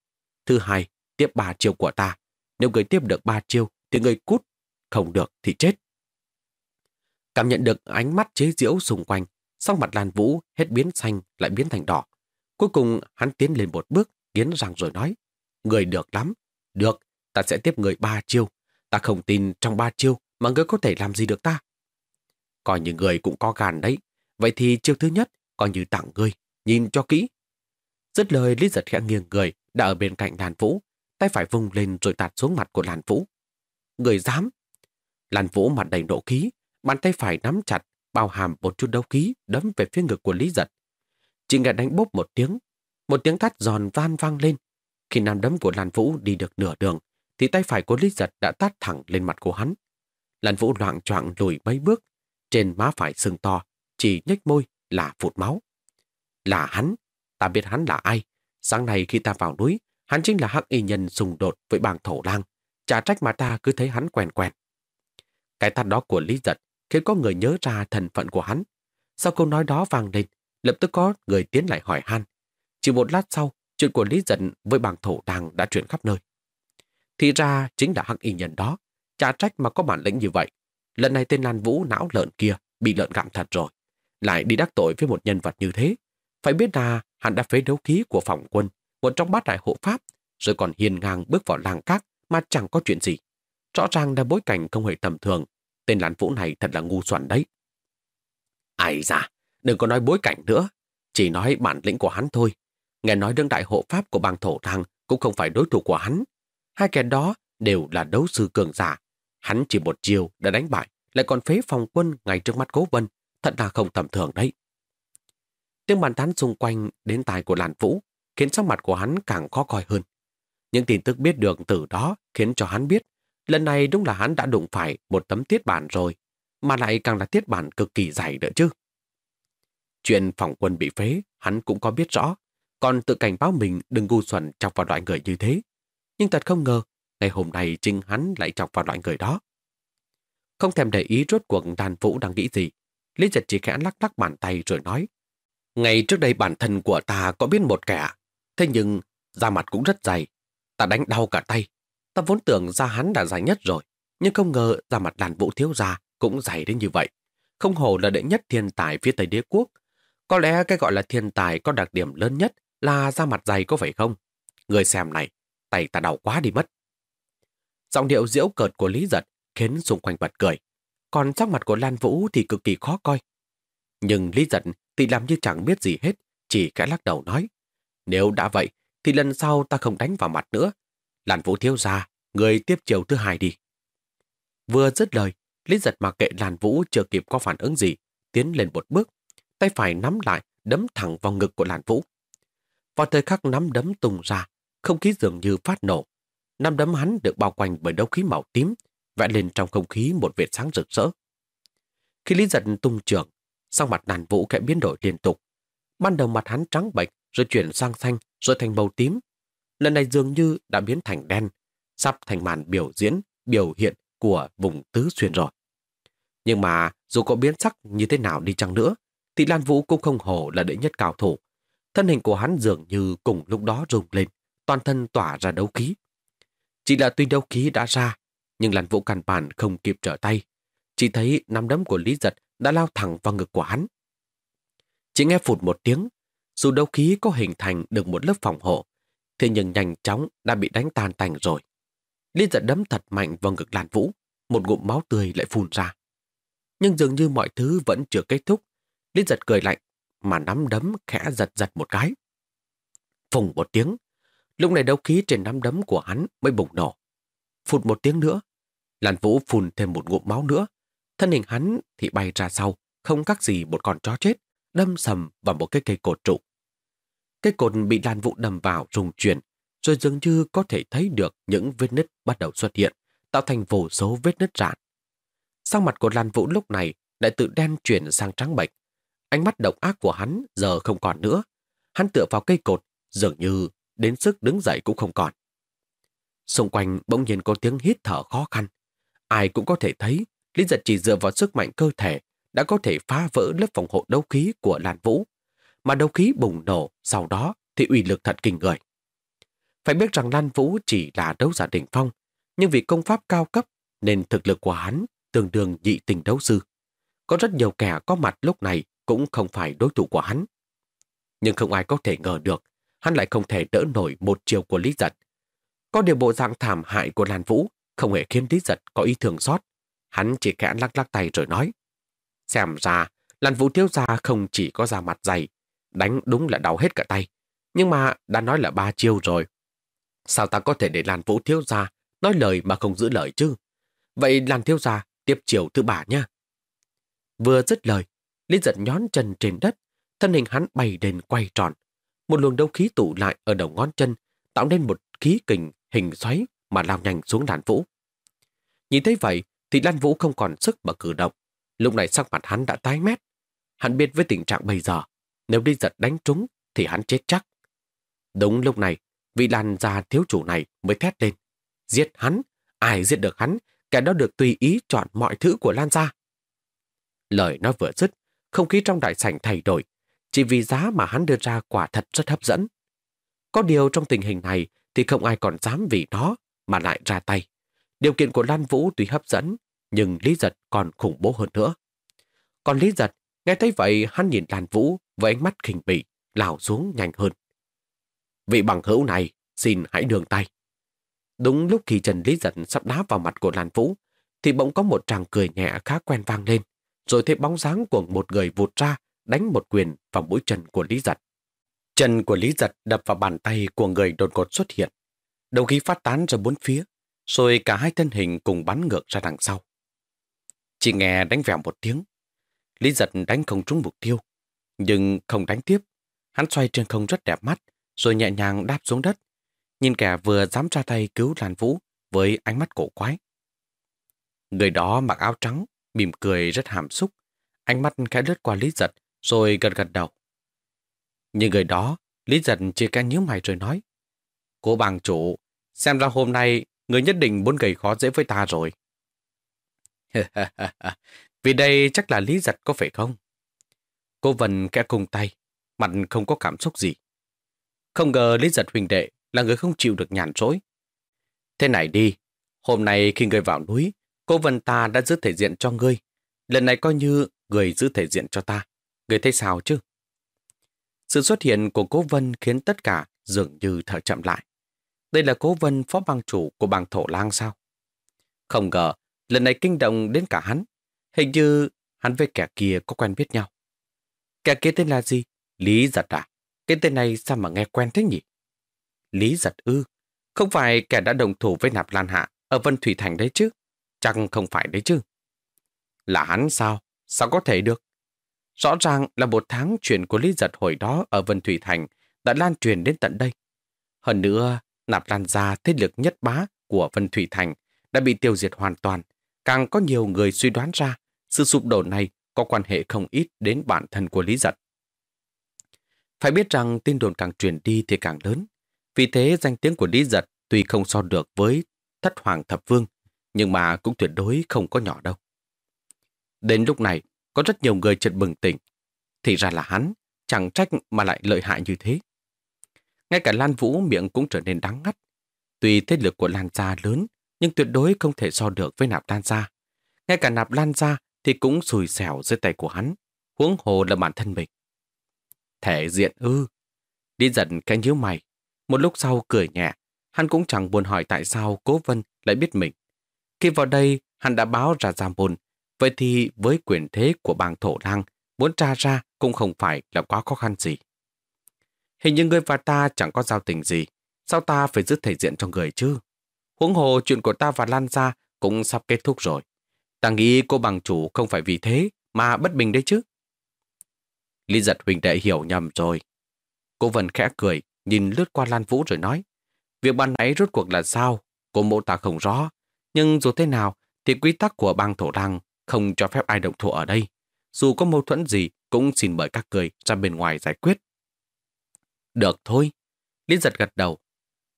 Thứ hai, tiếp ba chiêu của ta. Nếu người tiếp được ba chiêu thì người cút, không được thì chết. Cảm nhận được ánh mắt chế giễu xung quanh, sau mặt Lan Vũ hết biến xanh lại biến thành đỏ. Cuối cùng hắn tiến lên một bước, nghiến răng rồi nói. Người được lắm. Được, ta sẽ tiếp người ba chiêu. Ta không tin trong ba chiêu mà người có thể làm gì được ta. Coi như người cũng có gan đấy. Vậy thì chiêu thứ nhất, coi như tặng người. Nhìn cho kỹ. Dứt lời Lý giật khẽ nghiêng người, đã ở bên cạnh Lan Vũ. Tay phải vung lên rồi tạt xuống mặt của Lan Vũ. Người dám. Lan Vũ mặt đầy nộ khí, bàn tay phải nắm chặt, bao hàm một chút đấu khí đấm về phía ngực của Lý giật. Chỉ nghe đánh bốp một tiếng, Một tiếng thắt giòn van vang lên. Khi nam đấm của Lan Vũ đi được nửa đường, thì tay phải của Lý Giật đã tát thẳng lên mặt của hắn. Lan Vũ loạn choạng lùi mấy bước, trên má phải sưng to, chỉ nhếch môi là phụt máu. Là hắn, ta biết hắn là ai. Sáng nay khi ta vào núi, hắn chính là hắc y nhân xung đột với Bàng thổ lang. Chả trách mà ta cứ thấy hắn quen quen. Cái tát đó của Lý Giật khiến có người nhớ ra thân phận của hắn. Sau câu nói đó vang lên, lập tức có người tiến lại hỏi han. Chỉ một lát sau, chuyện của Lý Dân với bang thổ đàng đã chuyển khắp nơi. Thì ra chính là hắc y nhân đó, chả trách mà có bản lĩnh như vậy. Lần này tên Lan Vũ não lợn kia bị lợn gặm thật rồi. Lại đi đắc tội với một nhân vật như thế. Phải biết là hắn đã phế đấu khí của phòng quân, một trong bát đại hộ pháp, rồi còn hiền ngang bước vào làng các mà chẳng có chuyện gì. Rõ ràng là bối cảnh không hề tầm thường. Tên Lan Vũ này thật là ngu xuẩn đấy. Ai ra, đừng có nói bối cảnh nữa. Chỉ nói bản lĩnh của hắn thôi. Nghe nói đương đại hộ pháp của bang thổ thang cũng không phải đối thủ của hắn. Hai kẻ đó đều là đấu sư cường giả. Hắn chỉ một chiều đã đánh bại, lại còn phế phòng quân ngay trước mắt cố vân. Thật là không tầm thường đấy. Tiếng bàn tán xung quanh đến tài của Làn Vũ khiến sắc mặt của hắn càng khó coi hơn. Những tin tức biết được từ đó khiến cho hắn biết lần này đúng là hắn đã đụng phải một tấm tiết bản rồi, mà lại càng là tiết bản cực kỳ dày nữa chứ. Chuyện phòng quân bị phế, hắn cũng có biết rõ, còn tự cảnh báo mình đừng ngu xuẩn chọc vào loại người như thế. Nhưng thật không ngờ, ngày hôm nay chính hắn lại chọc vào loại người đó. Không thèm để ý rốt cuộc đàn vũ đang nghĩ gì, Lý Giật chỉ khẽ lắc lắc bàn tay rồi nói. Ngày trước đây bản thân của ta có biết một kẻ, thế nhưng da mặt cũng rất dày. Ta đánh đau cả tay. Ta vốn tưởng da hắn đã dài nhất rồi, nhưng không ngờ da mặt đàn vũ thiếu gia cũng dày đến như vậy. Không hồ là đệ nhất thiên tài phía Tây Đế Quốc. Có lẽ cái gọi là thiên tài có đặc điểm lớn nhất là da mặt dày có phải không? Người xem này, tay ta đau quá đi mất. Giọng điệu diễu cợt của Lý Giật khiến xung quanh bật cười. Còn sắc mặt của Lan Vũ thì cực kỳ khó coi. Nhưng Lý Giật thì làm như chẳng biết gì hết, chỉ khẽ lắc đầu nói. Nếu đã vậy, thì lần sau ta không đánh vào mặt nữa. Lan Vũ thiếu ra, người tiếp chiều thứ hai đi. Vừa dứt lời, Lý Giật mặc kệ Lan Vũ chưa kịp có phản ứng gì, tiến lên một bước, tay phải nắm lại, đấm thẳng vào ngực của Lan Vũ. Vào thời khắc nắm đấm tung ra, không khí dường như phát nổ. Nắm đấm hắn được bao quanh bởi đấu khí màu tím, vẽ lên trong không khí một vệt sáng rực rỡ. Khi Lý Giật tung trường, sang mặt lạn vũ kẽ biến đổi liên tục. Ban đầu mặt hắn trắng bệch, rồi chuyển sang xanh, rồi thành màu tím. Lần này dường như đã biến thành đen, sắp thành màn biểu diễn, biểu hiện của vùng tứ xuyên rồi. Nhưng mà dù có biến sắc như thế nào đi chăng nữa, thì Lan Vũ cũng không hổ là đệ nhất cao thủ. Thân hình của hắn dường như cùng lúc đó rùng lên, toàn thân tỏa ra đấu khí. Chỉ là tuy đấu khí đã ra, nhưng Lan Vũ căn bản không kịp trở tay. Chỉ thấy nắm đấm của Lý Giật đã lao thẳng vào ngực của hắn. Chỉ nghe phụt một tiếng, dù đấu khí có hình thành được một lớp phòng hộ, thế nhưng nhanh chóng đã bị đánh tan tành rồi. Lý giật đấm thật mạnh vào ngực Lan Vũ, một ngụm máu tươi lại phun ra. Nhưng dường như mọi thứ vẫn chưa kết thúc, Lý giật cười lạnh, mà nắm đấm khẽ giật giật một cái. Phùng một tiếng, lúc này đấu khí trên nắm đấm của hắn mới bùng nổ. Phụt một tiếng nữa, Lan Vũ phun thêm một ngụm máu nữa, Thân hình hắn thì bay ra sau, không khác gì một con chó chết, đâm sầm vào một cái cây cột trụ. Cây cột bị Lan Vũ đâm vào rung chuyển, rồi dường như có thể thấy được những vết nứt bắt đầu xuất hiện, tạo thành vô số vết nứt rạn. Sang mặt của Lan Vũ lúc này lại tự đen chuyển sang trắng bệnh. Ánh mắt độc ác của hắn giờ không còn nữa. Hắn tựa vào cây cột, dường như đến sức đứng dậy cũng không còn. Xung quanh bỗng nhiên có tiếng hít thở khó khăn. Ai cũng có thể thấy Lý giật chỉ dựa vào sức mạnh cơ thể đã có thể phá vỡ lớp phòng hộ đấu khí của Lan Vũ. Mà đấu khí bùng nổ sau đó thì uy lực thật kinh người. Phải biết rằng Lan Vũ chỉ là đấu giả đỉnh phong, nhưng vì công pháp cao cấp nên thực lực của hắn tương đương dị tình đấu sư. Có rất nhiều kẻ có mặt lúc này cũng không phải đối thủ của hắn. Nhưng không ai có thể ngờ được, hắn lại không thể đỡ nổi một chiều của Lý Giật. Có điều bộ dạng thảm hại của Lan Vũ không hề khiến Lý Giật có ý thường xót, Hắn chỉ khẽ lắc lắc tay rồi nói. Xem ra, Lan Vũ thiếu gia không chỉ có da mặt dày, đánh đúng là đau hết cả tay. Nhưng mà đã nói là ba chiêu rồi. Sao ta có thể để Lan Vũ thiếu gia nói lời mà không giữ lời chứ? Vậy Lan thiếu gia tiếp chiều thứ ba nha. Vừa dứt lời, Lý giật nhón chân trên đất, thân hình hắn bay đền quay tròn. một luồng đấu khí tụ lại ở đầu ngón chân, tạo nên một khí kình hình xoáy mà lao nhanh xuống đàn Vũ. Nhìn thấy vậy, thì Lan Vũ không còn sức mà cử động. Lúc này sắc mặt hắn đã tái mét. Hắn biết với tình trạng bây giờ, nếu đi giật đánh trúng thì hắn chết chắc. Đúng lúc này, vị Lan gia thiếu chủ này mới thét lên. Giết hắn, ai giết được hắn, kẻ đó được tùy ý chọn mọi thứ của Lan gia. Lời nói vừa dứt, không khí trong đại sảnh thay đổi, chỉ vì giá mà hắn đưa ra quả thật rất hấp dẫn. Có điều trong tình hình này thì không ai còn dám vì nó mà lại ra tay. Điều kiện của Lan Vũ tuy hấp dẫn, nhưng Lý Giật còn khủng bố hơn nữa. Còn Lý Giật, nghe thấy vậy hắn nhìn Lan Vũ với ánh mắt khinh bỉ, lào xuống nhanh hơn. Vị bằng hữu này, xin hãy đường tay. Đúng lúc khi Trần Lý Giật sắp đá vào mặt của Lan Vũ, thì bỗng có một tràng cười nhẹ khá quen vang lên, rồi thấy bóng dáng của một người vụt ra, đánh một quyền vào mũi chân của Lý Giật. Chân của Lý Giật đập vào bàn tay của người đột ngột xuất hiện. Đầu khí phát tán ra bốn phía, rồi cả hai thân hình cùng bắn ngược ra đằng sau. Chỉ nghe đánh vèo một tiếng. Lý Giật đánh không trúng mục tiêu, nhưng không đánh tiếp. Hắn xoay trên không rất đẹp mắt, rồi nhẹ nhàng đáp xuống đất. Nhìn kẻ vừa dám ra tay cứu Lan Vũ với ánh mắt cổ quái. Người đó mặc áo trắng, mỉm cười rất hàm xúc. Ánh mắt khẽ lướt qua Lý Giật, rồi gật gật đầu. như người đó, Lý Giật chỉ cái nhíu mày rồi nói. Cô bàng chủ, xem ra hôm nay người nhất định muốn gây khó dễ với ta rồi. Vì đây chắc là Lý Giật có phải không? Cô Vân kẽ cùng tay, mặt không có cảm xúc gì. Không ngờ Lý Giật huynh đệ là người không chịu được nhàn rỗi. Thế này đi, hôm nay khi người vào núi, cô Vân ta đã giữ thể diện cho ngươi. Lần này coi như người giữ thể diện cho ta. Người thấy sao chứ? Sự xuất hiện của cố Vân khiến tất cả dường như thở chậm lại. Đây là cố Vân phó bang chủ của bang thổ lang sao? Không ngờ, lần này kinh động đến cả hắn. Hình như hắn với kẻ kia có quen biết nhau. Kẻ kia tên là gì? Lý giật à? Cái tên này sao mà nghe quen thế nhỉ? Lý giật ư? Không phải kẻ đã đồng thủ với Nạp Lan Hạ ở Vân Thủy Thành đấy chứ? Chẳng không phải đấy chứ? Là hắn sao? Sao có thể được? Rõ ràng là một tháng chuyện của Lý Giật hồi đó ở Vân Thủy Thành đã lan truyền đến tận đây. Hơn nữa, Nạp Lan Gia thế lực nhất bá của Vân Thủy Thành đã bị tiêu diệt hoàn toàn. Càng có nhiều người suy đoán ra sự sụp đổ này có quan hệ không ít đến bản thân của Lý Giật. Phải biết rằng tin đồn càng truyền đi thì càng lớn. Vì thế danh tiếng của Lý Giật tuy không so được với thất hoàng thập vương, nhưng mà cũng tuyệt đối không có nhỏ đâu. Đến lúc này, có rất nhiều người chợt bừng tỉnh. Thì ra là hắn, chẳng trách mà lại lợi hại như thế. Ngay cả Lan Vũ miệng cũng trở nên đắng ngắt. Tuy thế lực của Lan Gia lớn, nhưng tuyệt đối không thể so được với nạp Lan Gia. Ngay cả nạp Lan Gia thì cũng xùi xẻo dưới tay của hắn, huống hồ là bản thân mình. Thể diện ư. Đi giận cái nhíu mày. Một lúc sau cười nhẹ, hắn cũng chẳng buồn hỏi tại sao Cố Vân lại biết mình. Khi vào đây, hắn đã báo ra Giam Bồn. Vậy thì với quyền thế của bang thổ lang, muốn tra ra cũng không phải là quá khó khăn gì. Hình như người và ta chẳng có giao tình gì. Sao ta phải giữ thể diện cho người chứ? Huống hồ chuyện của ta và Lan gia cũng sắp kết thúc rồi. Ta nghĩ cô bằng chủ không phải vì thế mà bất bình đấy chứ. Lý giật huynh đệ hiểu nhầm rồi. Cô Vân khẽ cười, nhìn lướt qua Lan Vũ rồi nói. Việc ban nãy rốt cuộc là sao? Cô mộ ta không rõ. Nhưng dù thế nào, thì quy tắc của bang thổ đăng không cho phép ai động thổ ở đây. Dù có mâu thuẫn gì, cũng xin mời các người ra bên ngoài giải quyết. Được thôi. Lý giật gật đầu.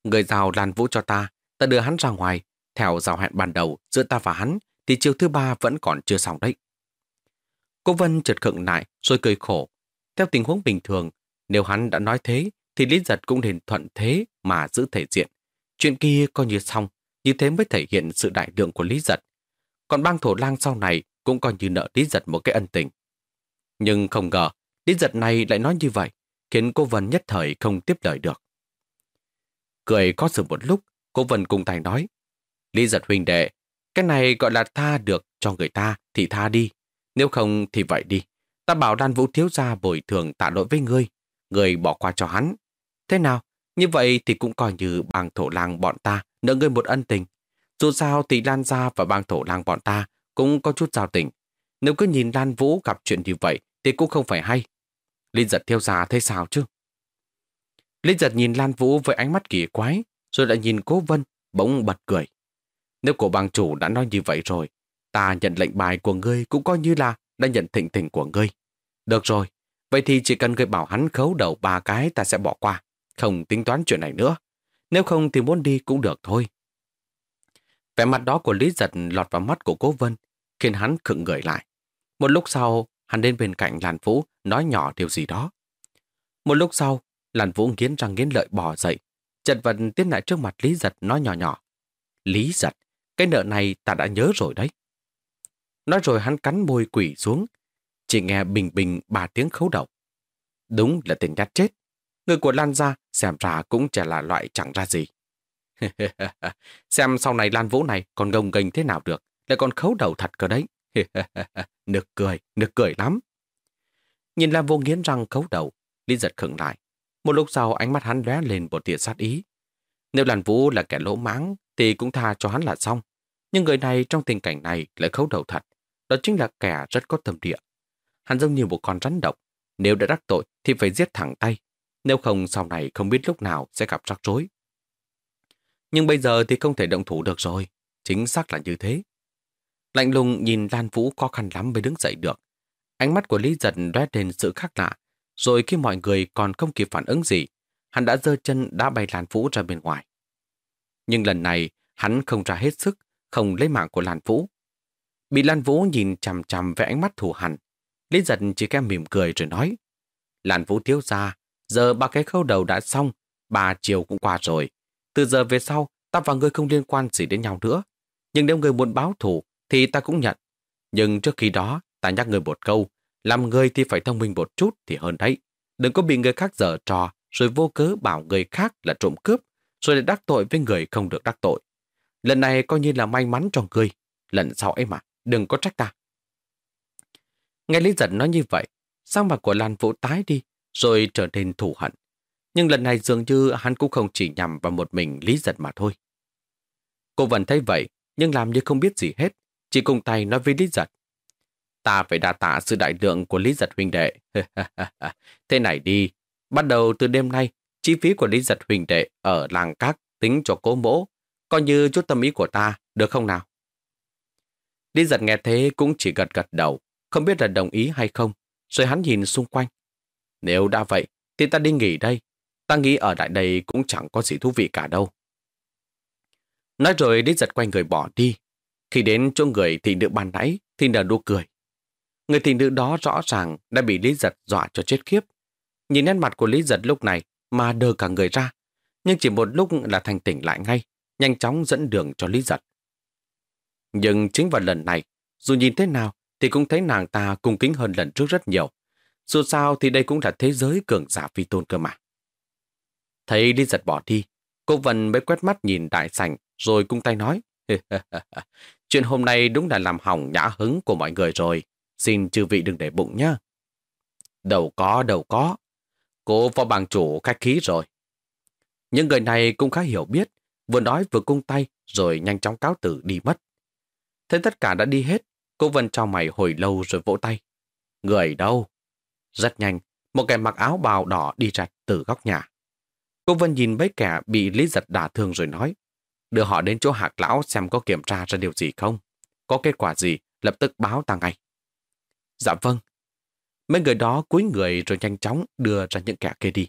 Người giàu Lan Vũ cho ta, ta đưa hắn ra ngoài. Theo giao hẹn ban đầu giữa ta và hắn, thì chiều thứ ba vẫn còn chưa xong đấy. Cô Vân chợt khựng lại rồi cười khổ. Theo tình huống bình thường, nếu hắn đã nói thế, thì Lý Giật cũng nên thuận thế mà giữ thể diện. Chuyện kia coi như xong, như thế mới thể hiện sự đại lượng của Lý Giật. Còn bang thổ lang sau này cũng coi như nợ Lý Giật một cái ân tình. Nhưng không ngờ, Lý Giật này lại nói như vậy, khiến cô Vân nhất thời không tiếp lời được. Cười có sự một lúc, cô Vân cùng tài nói, Lý Giật huynh đệ, cái này gọi là tha được cho người ta thì tha đi, nếu không thì vậy đi. Ta bảo đan vũ thiếu gia bồi thường tạ lỗi với ngươi, ngươi bỏ qua cho hắn. Thế nào? Như vậy thì cũng coi như bang thổ lang bọn ta nợ ngươi một ân tình. Dù sao thì Lan Gia và bang thổ lang bọn ta cũng có chút giao tình. Nếu cứ nhìn Lan Vũ gặp chuyện như vậy thì cũng không phải hay. Linh giật theo già thấy sao chứ? Linh giật nhìn Lan Vũ với ánh mắt kỳ quái, rồi lại nhìn cố vân, bỗng bật cười. Nếu cổ bang chủ đã nói như vậy rồi, ta nhận lệnh bài của ngươi cũng coi như là đã nhận thịnh tình của ngươi. Được rồi, vậy thì chỉ cần ngươi bảo hắn khấu đầu ba cái ta sẽ bỏ qua, không tính toán chuyện này nữa. Nếu không thì muốn đi cũng được thôi. Vẻ mặt đó của Lý Giật lọt vào mắt của cố vân, khiến hắn khựng người lại. Một lúc sau, hắn đến bên cạnh Lan Vũ nói nhỏ điều gì đó. Một lúc sau, Lan Vũ nghiến răng nghiến lợi bỏ dậy, chật vật tiến lại trước mặt Lý Giật nói nhỏ nhỏ. Lý Giật, cái nợ này ta đã nhớ rồi đấy. Nói rồi hắn cắn môi quỷ xuống, chỉ nghe bình bình ba tiếng khấu đầu. Đúng là tên nhát chết. Người của Lan ra xem ra cũng chỉ là loại chẳng ra gì. xem sau này Lan Vũ này còn gồng gành thế nào được, lại còn khấu đầu thật cơ đấy. nực cười, nực cười lắm. Nhìn Lan Vũ nghiến răng khấu đầu, Lý giật khựng lại. Một lúc sau ánh mắt hắn lóe lên một tia sát ý. Nếu Lan Vũ là kẻ lỗ mãng thì cũng tha cho hắn là xong. Nhưng người này trong tình cảnh này lại khấu đầu thật. Đó chính là kẻ rất có tâm địa. Hắn giống như một con rắn độc. Nếu đã đắc tội thì phải giết thẳng tay. Nếu không sau này không biết lúc nào sẽ gặp rắc rối. Nhưng bây giờ thì không thể động thủ được rồi. Chính xác là như thế. Lạnh lùng nhìn Lan Vũ khó khăn lắm mới đứng dậy được. Ánh mắt của Lý Giật đoét lên sự khác lạ. Rồi khi mọi người còn không kịp phản ứng gì, hắn đã giơ chân đã bay Lan Vũ ra bên ngoài. Nhưng lần này, hắn không ra hết sức, không lấy mạng của Lan Vũ. Bị Lan Vũ nhìn chằm chằm với ánh mắt thù hằn, Lý giật chỉ kem mỉm cười rồi nói. Lan Vũ thiếu ra, giờ ba cái khâu đầu đã xong, ba chiều cũng qua rồi. Từ giờ về sau, ta và ngươi không liên quan gì đến nhau nữa. Nhưng nếu ngươi muốn báo thù, thì ta cũng nhận. Nhưng trước khi đó, ta nhắc ngươi một câu, làm người thì phải thông minh một chút thì hơn đấy. Đừng có bị người khác dở trò, rồi vô cớ bảo người khác là trộm cướp, rồi lại đắc tội với người không được đắc tội. Lần này coi như là may mắn cho ngươi. Lần sau ấy mà, đừng có trách ta. Nghe Lý Giật nói như vậy, sang mặt của Lan Vũ tái đi, rồi trở nên thù hận. Nhưng lần này dường như hắn cũng không chỉ nhằm vào một mình Lý Giật mà thôi. Cô vẫn thấy vậy, nhưng làm như không biết gì hết, chỉ cùng tay nói với Lý Giật. Ta phải đa tạ sự đại lượng của Lý Giật huynh đệ. Thế này đi, bắt đầu từ đêm nay, chi phí của Lý Giật huynh đệ ở làng các tính cho cố mỗ, coi như chút tâm ý của ta, được không nào? Lý Giật nghe thế cũng chỉ gật gật đầu, không biết là đồng ý hay không, rồi hắn nhìn xung quanh. Nếu đã vậy, thì ta đi nghỉ đây. Ta nghĩ ở đại đây cũng chẳng có gì thú vị cả đâu. Nói rồi đi giật quanh người bỏ đi. Khi đến chỗ người thị nữ ban nãy, thì nở nụ cười. Người thị nữ đó rõ ràng đã bị Lý Giật dọa cho chết khiếp. Nhìn nét mặt của Lý Giật lúc này mà đờ cả người ra. Nhưng chỉ một lúc là thành tỉnh lại ngay, nhanh chóng dẫn đường cho Lý Giật. Nhưng chính vào lần này, dù nhìn thế nào thì cũng thấy nàng ta cung kính hơn lần trước rất nhiều. Dù sao thì đây cũng là thế giới cường giả phi tôn cơ mà. Thấy Lý giật bỏ đi, cô Vân mới quét mắt nhìn đại sảnh rồi cung tay nói. Chuyện hôm nay đúng là làm hỏng nhã hứng của mọi người rồi. Xin chư vị đừng để bụng nhá. Đầu có, đầu có. Cô phó bàng chủ khách khí rồi. Những người này cũng khá hiểu biết, vừa nói vừa cung tay rồi nhanh chóng cáo tử đi mất. Thế tất cả đã đi hết, cô Vân cho mày hồi lâu rồi vỗ tay. Người đâu? Rất nhanh, một kẻ mặc áo bào đỏ đi rạch từ góc nhà. Cô Vân nhìn mấy kẻ bị Lý Giật đả thương rồi nói, đưa họ đến chỗ hạc lão xem có kiểm tra ra điều gì không. Có kết quả gì, lập tức báo ta ngay. Dạ vâng. Mấy người đó cúi người rồi nhanh chóng đưa ra những kẻ kia đi.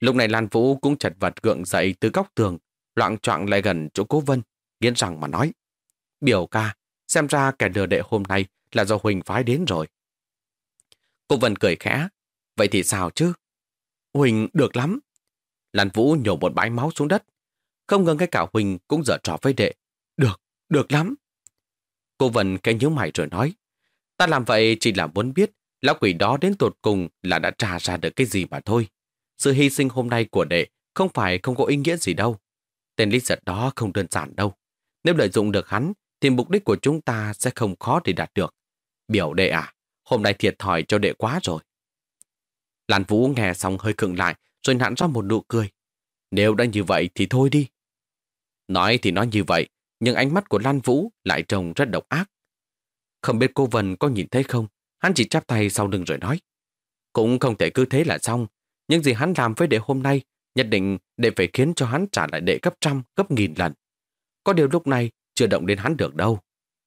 Lúc này Lan Vũ cũng chật vật gượng dậy từ góc tường, loạn trọng lại gần chỗ cố Vân, nghiến rằng mà nói. Biểu ca, xem ra kẻ lừa đệ hôm nay là do Huỳnh phái đến rồi. Cô Vân cười khẽ, vậy thì sao chứ? Huỳnh được lắm. Lan Vũ nhổ một bãi máu xuống đất. Không ngờ cái cả Huỳnh cũng dở trò với đệ. Được, được lắm. Cô Vân cái nhớ mày rồi nói. Ta làm vậy chỉ là muốn biết lão quỷ đó đến tột cùng là đã trả ra được cái gì mà thôi. Sự hy sinh hôm nay của đệ không phải không có ý nghĩa gì đâu. Tên lý giật đó không đơn giản đâu. Nếu lợi dụng được hắn, thì mục đích của chúng ta sẽ không khó để đạt được. Biểu đệ à, hôm nay thiệt thòi cho đệ quá rồi. Lan Vũ nghe xong hơi khựng lại, rồi nặn ra một nụ cười. Nếu đã như vậy thì thôi đi. Nói thì nói như vậy, nhưng ánh mắt của Lan Vũ lại trông rất độc ác. Không biết cô Vân có nhìn thấy không, hắn chỉ chắp tay sau lưng rồi nói. Cũng không thể cứ thế là xong, Những gì hắn làm với đệ hôm nay, nhất định đệ phải khiến cho hắn trả lại đệ gấp trăm, gấp nghìn lần. Có điều lúc này chưa động đến hắn được đâu.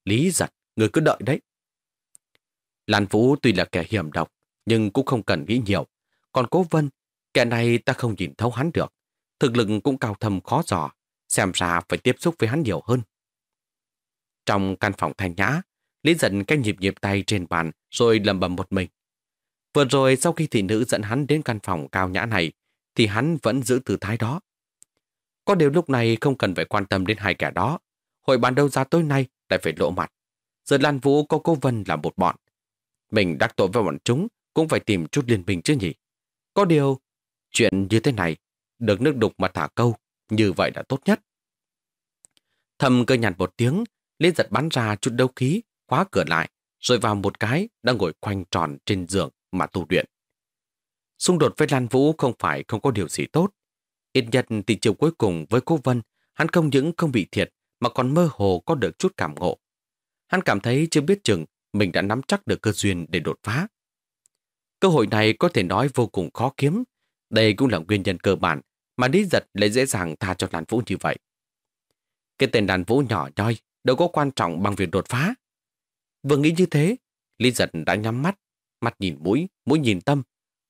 Lý giật, người cứ đợi đấy. Lan Vũ tuy là kẻ hiểm độc, nhưng cũng không cần nghĩ nhiều. Còn cố vân, kẻ này ta không nhìn thấu hắn được. Thực lực cũng cao thầm khó dò, xem ra phải tiếp xúc với hắn nhiều hơn. Trong căn phòng thanh nhã, Lý giận cái nhịp nhịp tay trên bàn rồi lầm bầm một mình. Vừa rồi sau khi thị nữ dẫn hắn đến căn phòng cao nhã này, thì hắn vẫn giữ tư thái đó. Có điều lúc này không cần phải quan tâm đến hai kẻ đó. Hội bàn đấu giá tối nay lại phải lộ mặt. Giờ Lan Vũ có cô Vân là một bọn. Mình đắc tội với bọn chúng cũng phải tìm chút liên minh chứ nhỉ. Có điều, chuyện như thế này, được nước đục mà thả câu, như vậy là tốt nhất. Thầm cơ nhạt một tiếng, Lý giật bắn ra chút đấu khí, khóa cửa lại, rồi vào một cái đang ngồi khoanh tròn trên giường mà tu luyện. Xung đột với Lan Vũ không phải không có điều gì tốt. Ít nhất thì chiều cuối cùng với cô Vân, hắn không những không bị thiệt mà còn mơ hồ có được chút cảm ngộ. Hắn cảm thấy chưa biết chừng mình đã nắm chắc được cơ duyên để đột phá. Cơ hội này có thể nói vô cùng khó kiếm. Đây cũng là nguyên nhân cơ bản mà Lý Giật lại dễ dàng tha cho đàn Vũ như vậy. Cái tên đàn Vũ nhỏ nhoi đâu có quan trọng bằng việc đột phá. Vừa nghĩ như thế, Lý Giật đã nhắm mắt, mắt nhìn mũi, mũi nhìn tâm,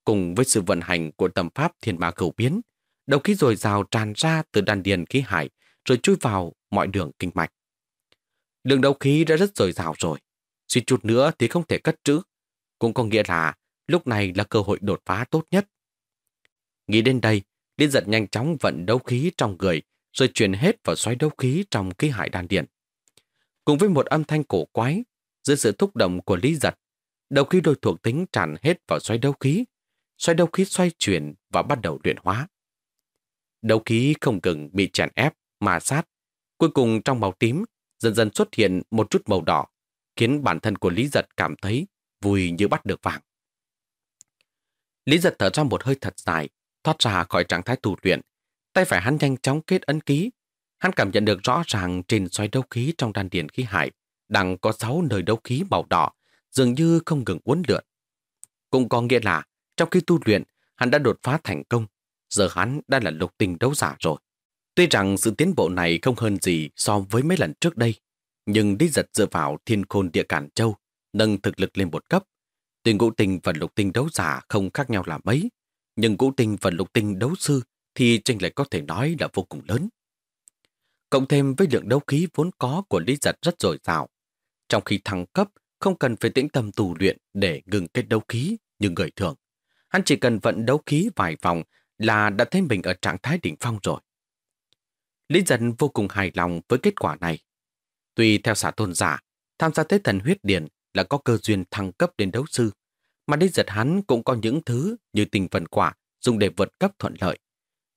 cùng với sự vận hành của tầm pháp thiên ma cầu biến, đầu khí dồi dào tràn ra từ đan điền khí hải rồi chui vào mọi đường kinh mạch. Lượng đầu khí đã rất dồi dào rồi, suy chút nữa thì không thể cất trữ, cũng có nghĩa là lúc này là cơ hội đột phá tốt nhất. Nghĩ đến đây, Liên giật nhanh chóng vận đấu khí trong người rồi chuyển hết vào xoáy đấu khí trong khí hải đan điện Cùng với một âm thanh cổ quái, dưới sự thúc động của Lý giật, đầu khí đôi thuộc tính tràn hết vào xoáy đấu khí, xoáy đấu khí xoay chuyển và bắt đầu luyện hóa. Đấu khí không ngừng bị chèn ép, mà sát. Cuối cùng trong màu tím, dần dần xuất hiện một chút màu đỏ, khiến bản thân của Lý Giật cảm thấy vui như bắt được vàng. Lý Giật thở ra một hơi thật dài, thoát ra khỏi trạng thái tù luyện. Tay phải hắn nhanh chóng kết ấn ký. Hắn cảm nhận được rõ ràng trên xoáy đấu khí trong đan điền khí hải đang có 6 nơi đấu khí màu đỏ, dường như không ngừng uốn lượn. Cũng có nghĩa là trong khi tu luyện, hắn đã đột phá thành công, giờ hắn đã là lục tình đấu giả rồi. Tuy rằng sự tiến bộ này không hơn gì so với mấy lần trước đây, nhưng đi giật dựa vào thiên khôn địa cản châu, nâng thực lực lên một cấp. Tuy ngũ tinh và lục tinh đấu giả không khác nhau là mấy, nhưng ngũ tinh và lục tinh đấu sư thì tranh lệch có thể nói là vô cùng lớn. Cộng thêm với lượng đấu khí vốn có của Lý Giật rất dồi dào, trong khi thăng cấp không cần phải tĩnh tâm tù luyện để ngừng kết đấu khí như người thường. Hắn chỉ cần vận đấu khí vài vòng là đã thấy mình ở trạng thái đỉnh phong rồi. Lý Dân vô cùng hài lòng với kết quả này. Tuy theo xã tôn giả, tham gia tới thần huyết điển là có cơ duyên thăng cấp đến đấu sư, mà đến Giật hắn cũng có những thứ như tình phần quả dùng để vượt cấp thuận lợi.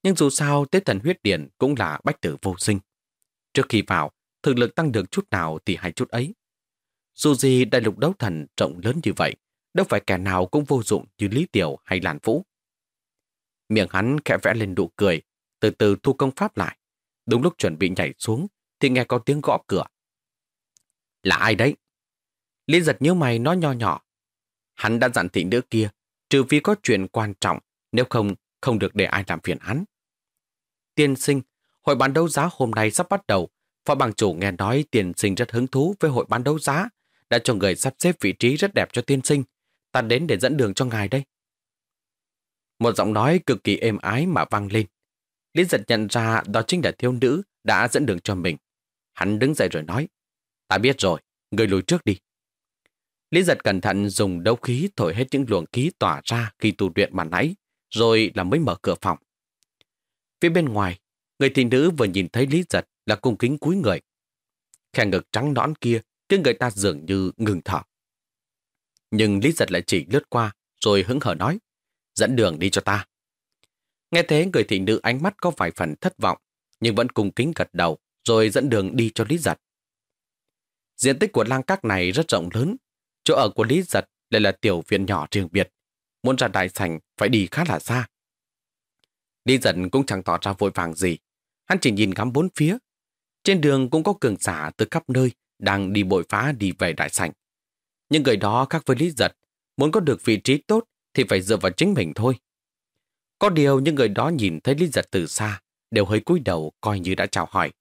Nhưng dù sao tế thần huyết điển cũng là bách tử vô sinh. Trước khi vào, thực lực tăng được chút nào thì hay chút ấy. Dù gì đại lục đấu thần rộng lớn như vậy, đâu phải kẻ nào cũng vô dụng như Lý Tiểu hay Lan Vũ. Miệng hắn khẽ vẽ lên nụ cười, từ từ thu công pháp lại. Đúng lúc chuẩn bị nhảy xuống, thì nghe có tiếng gõ cửa. Là ai đấy? Liên giật nhíu mày nói nho nhỏ. Hắn đã dặn thị nữ kia, trừ vì có chuyện quan trọng, nếu không, không được để ai làm phiền hắn. Tiên sinh, hội bán đấu giá hôm nay sắp bắt đầu. Phó bằng chủ nghe nói tiên sinh rất hứng thú với hội bán đấu giá, đã cho người sắp xếp vị trí rất đẹp cho tiên sinh. Ta đến để dẫn đường cho ngài đây. Một giọng nói cực kỳ êm ái mà vang lên. Lý giật nhận ra đó chính là thiếu nữ đã dẫn đường cho mình. Hắn đứng dậy rồi nói, ta biết rồi, người lùi trước đi. Lý giật cẩn thận dùng đấu khí thổi hết những luồng khí tỏa ra khi tu luyện mà nãy, rồi là mới mở cửa phòng. Phía bên ngoài, người thị nữ vừa nhìn thấy Lý giật là cung kính cúi người. Khe ngực trắng nõn kia khiến người ta dường như ngừng thở. Nhưng Lý giật lại chỉ lướt qua, rồi hứng hở nói, dẫn đường đi cho ta. Nghe thế người thị nữ ánh mắt có vài phần thất vọng, nhưng vẫn cung kính gật đầu, rồi dẫn đường đi cho Lý Giật. Diện tích của lang các này rất rộng lớn, chỗ ở của Lý Giật lại là tiểu viện nhỏ riêng biệt, muốn ra đại sảnh phải đi khá là xa. Lý Giật cũng chẳng tỏ ra vội vàng gì, hắn chỉ nhìn ngắm bốn phía. Trên đường cũng có cường giả từ khắp nơi đang đi bội phá đi về đại sảnh. Nhưng người đó khác với Lý Giật, muốn có được vị trí tốt thì phải dựa vào chính mình thôi. Có điều những người đó nhìn thấy Lý Giật từ xa, đều hơi cúi đầu coi như đã chào hỏi.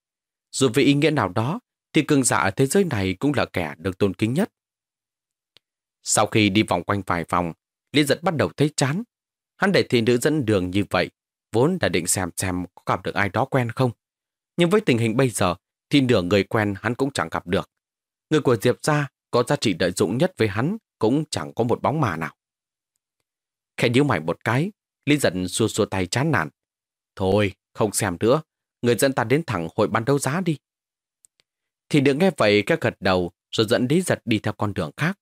Dù vì ý nghĩa nào đó, thì cường giả ở thế giới này cũng là kẻ được tôn kính nhất. Sau khi đi vòng quanh vài vòng, Lý Giật bắt đầu thấy chán. Hắn để thị nữ dẫn đường như vậy, vốn đã định xem xem có gặp được ai đó quen không. Nhưng với tình hình bây giờ, thì nửa người quen hắn cũng chẳng gặp được. Người của Diệp gia có giá trị lợi dụng nhất với hắn cũng chẳng có một bóng mà nào. Khẽ nhíu mày một cái, Lý Dật xua xua tay chán nản. Thôi, không xem nữa, người dẫn ta đến thẳng hội bán đấu giá đi. Thì được nghe vậy các gật đầu rồi dẫn Lý giật đi theo con đường khác.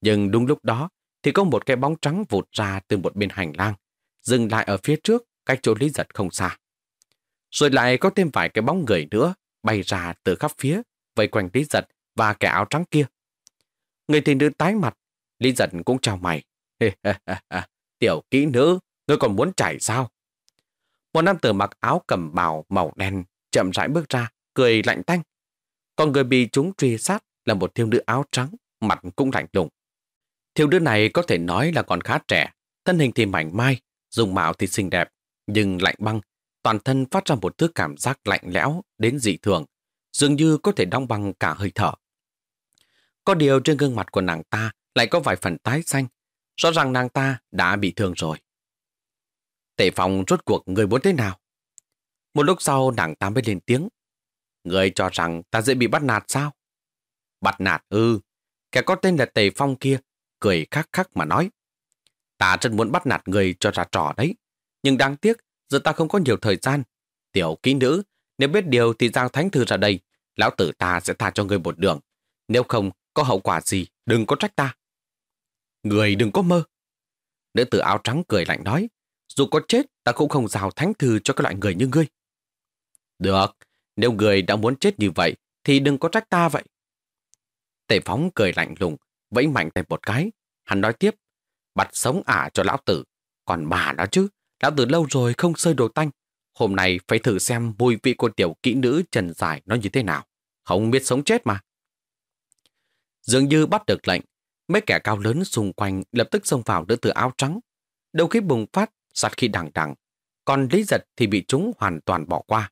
Nhưng đúng lúc đó thì có một cái bóng trắng vụt ra từ một bên hành lang, dừng lại ở phía trước cách chỗ Lý giật không xa. Rồi lại có thêm vài cái bóng người nữa bay ra từ khắp phía, vây quanh Lý giật và kẻ áo trắng kia. Người thì nữ tái mặt, Lý giật cũng chào mày. Tiểu kỹ nữ, ngươi còn muốn chảy sao? Một nam tử mặc áo cầm bào màu đen, chậm rãi bước ra, cười lạnh tanh. Còn người bị chúng truy sát là một thiếu nữ áo trắng, mặt cũng lạnh lùng. Thiếu nữ này có thể nói là còn khá trẻ, thân hình thì mảnh mai, dùng mạo thì xinh đẹp, nhưng lạnh băng, toàn thân phát ra một thứ cảm giác lạnh lẽo đến dị thường, dường như có thể đong băng cả hơi thở. Có điều trên gương mặt của nàng ta lại có vài phần tái xanh, rõ ràng nàng ta đã bị thương rồi. tề phòng rốt cuộc người muốn thế nào? Một lúc sau nàng ta mới lên tiếng. Người cho rằng ta dễ bị bắt nạt sao? Bắt nạt ư. kẻ có tên là Tề Phong kia, cười khắc khắc mà nói. Ta rất muốn bắt nạt người cho ra trò đấy. Nhưng đáng tiếc, giờ ta không có nhiều thời gian. Tiểu kỹ nữ, nếu biết điều thì giao thánh thư ra đây. Lão tử ta sẽ tha cho người một đường. Nếu không, có hậu quả gì, đừng có trách ta. Người đừng có mơ. Nữ tử áo trắng cười lạnh nói. Dù có chết, ta cũng không giao thánh thư cho các loại người như ngươi. Được, nếu người đã muốn chết như vậy, thì đừng có trách ta vậy. Tề phóng cười lạnh lùng, vẫy mạnh tay một cái. Hắn nói tiếp, bắt sống ả cho lão tử. Còn bà đó chứ, lão tử lâu rồi không sơi đồ tanh. Hôm nay phải thử xem mùi vị của tiểu kỹ nữ trần dài nó như thế nào. Không biết sống chết mà. Dường như bắt được lệnh, mấy kẻ cao lớn xung quanh lập tức xông vào nữ tử áo trắng. Đầu khí bùng phát, sát khi đằng đằng. Còn Lý Giật thì bị chúng hoàn toàn bỏ qua.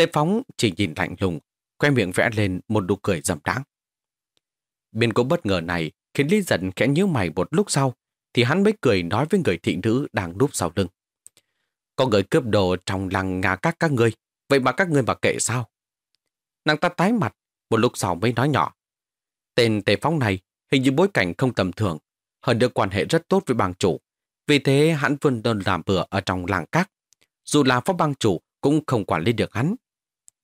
Tề Phóng chỉ nhìn lạnh lùng, khoe miệng vẽ lên một nụ cười dầm đáng. Biến cố bất ngờ này khiến Lý giận khẽ nhíu mày một lúc sau, thì hắn mới cười nói với người thị nữ đang núp sau lưng. Có người cướp đồ trong làng ngà các các ngươi, vậy mà các ngươi mà kệ sao? Nàng ta tái mặt, một lúc sau mới nói nhỏ. Tên tề phóng này hình như bối cảnh không tầm thường, hơn được quan hệ rất tốt với bang chủ. Vì thế hắn vươn đơn làm bừa ở trong làng các. Dù là phó bang chủ cũng không quản lý được hắn.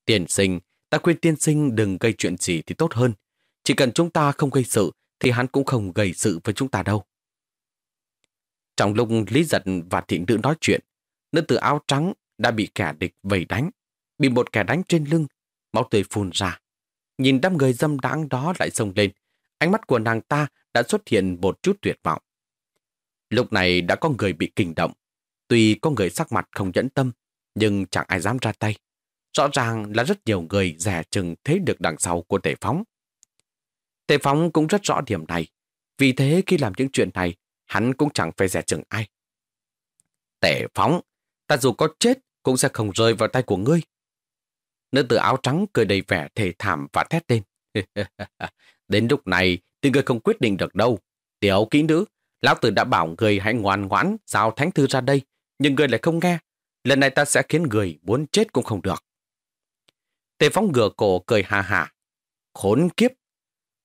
Tiên sinh, ta khuyên tiên sinh đừng gây chuyện gì thì tốt hơn. Chỉ cần chúng ta không gây sự thì hắn cũng không gây sự với chúng ta đâu. Trong lúc Lý Giật và thị nữ nói chuyện, nữ tử áo trắng đã bị kẻ địch vầy đánh, bị một kẻ đánh trên lưng, máu tươi phun ra. Nhìn đám người dâm đáng đó lại sông lên, ánh mắt của nàng ta đã xuất hiện một chút tuyệt vọng. Lúc này đã có người bị kinh động. Tuy có người sắc mặt không nhẫn tâm, nhưng chẳng ai dám ra tay. Rõ ràng là rất nhiều người rẻ chừng thấy được đằng sau của Tề Phóng. Tề Phóng cũng rất rõ điểm này. Vì thế khi làm những chuyện này, hắn cũng chẳng phải rẻ chừng ai. Tề Phóng, ta dù có chết cũng sẽ không rơi vào tay của ngươi. Nữ tử áo trắng cười đầy vẻ thề thảm và thét lên. Đến lúc này thì ngươi không quyết định được đâu. Tiểu kỹ nữ, lão tử đã bảo người hãy ngoan ngoãn giao thánh thư ra đây, nhưng người lại không nghe. Lần này ta sẽ khiến người muốn chết cũng không được. Tề phóng ngửa cổ cười hà hà. Khốn kiếp!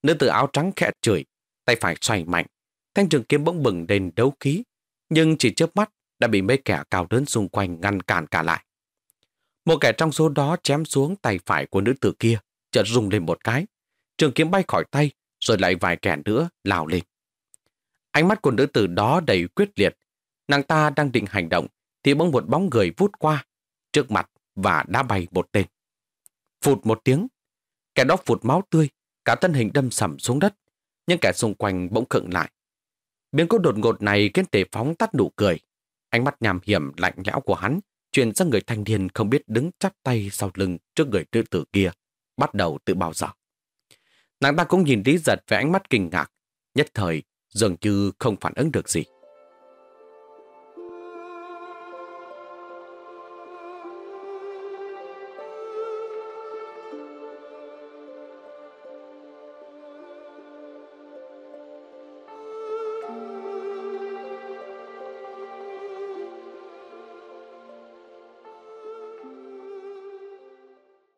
Nữ tử áo trắng khẽ chửi, tay phải xoay mạnh. Thanh trường kiếm bỗng bừng lên đấu khí, nhưng chỉ chớp mắt đã bị mấy kẻ cao lớn xung quanh ngăn cản cả lại. Một kẻ trong số đó chém xuống tay phải của nữ tử kia, chợt rung lên một cái. Trường kiếm bay khỏi tay, rồi lại vài kẻ nữa lao lên. Ánh mắt của nữ tử đó đầy quyết liệt. Nàng ta đang định hành động, thì bỗng một bóng người vút qua, trước mặt và đã bay một tên. Phụt một tiếng, kẻ đó phụt máu tươi, cả thân hình đâm sầm xuống đất, nhưng kẻ xung quanh bỗng khựng lại. Biến cố đột ngột này khiến tề phóng tắt nụ cười. Ánh mắt nhàm hiểm lạnh lẽo của hắn truyền sang người thanh niên không biết đứng chắp tay sau lưng trước người nữ tử kia, bắt đầu tự bao giờ. Nàng ta cũng nhìn Lý Giật với ánh mắt kinh ngạc, nhất thời dường như không phản ứng được gì.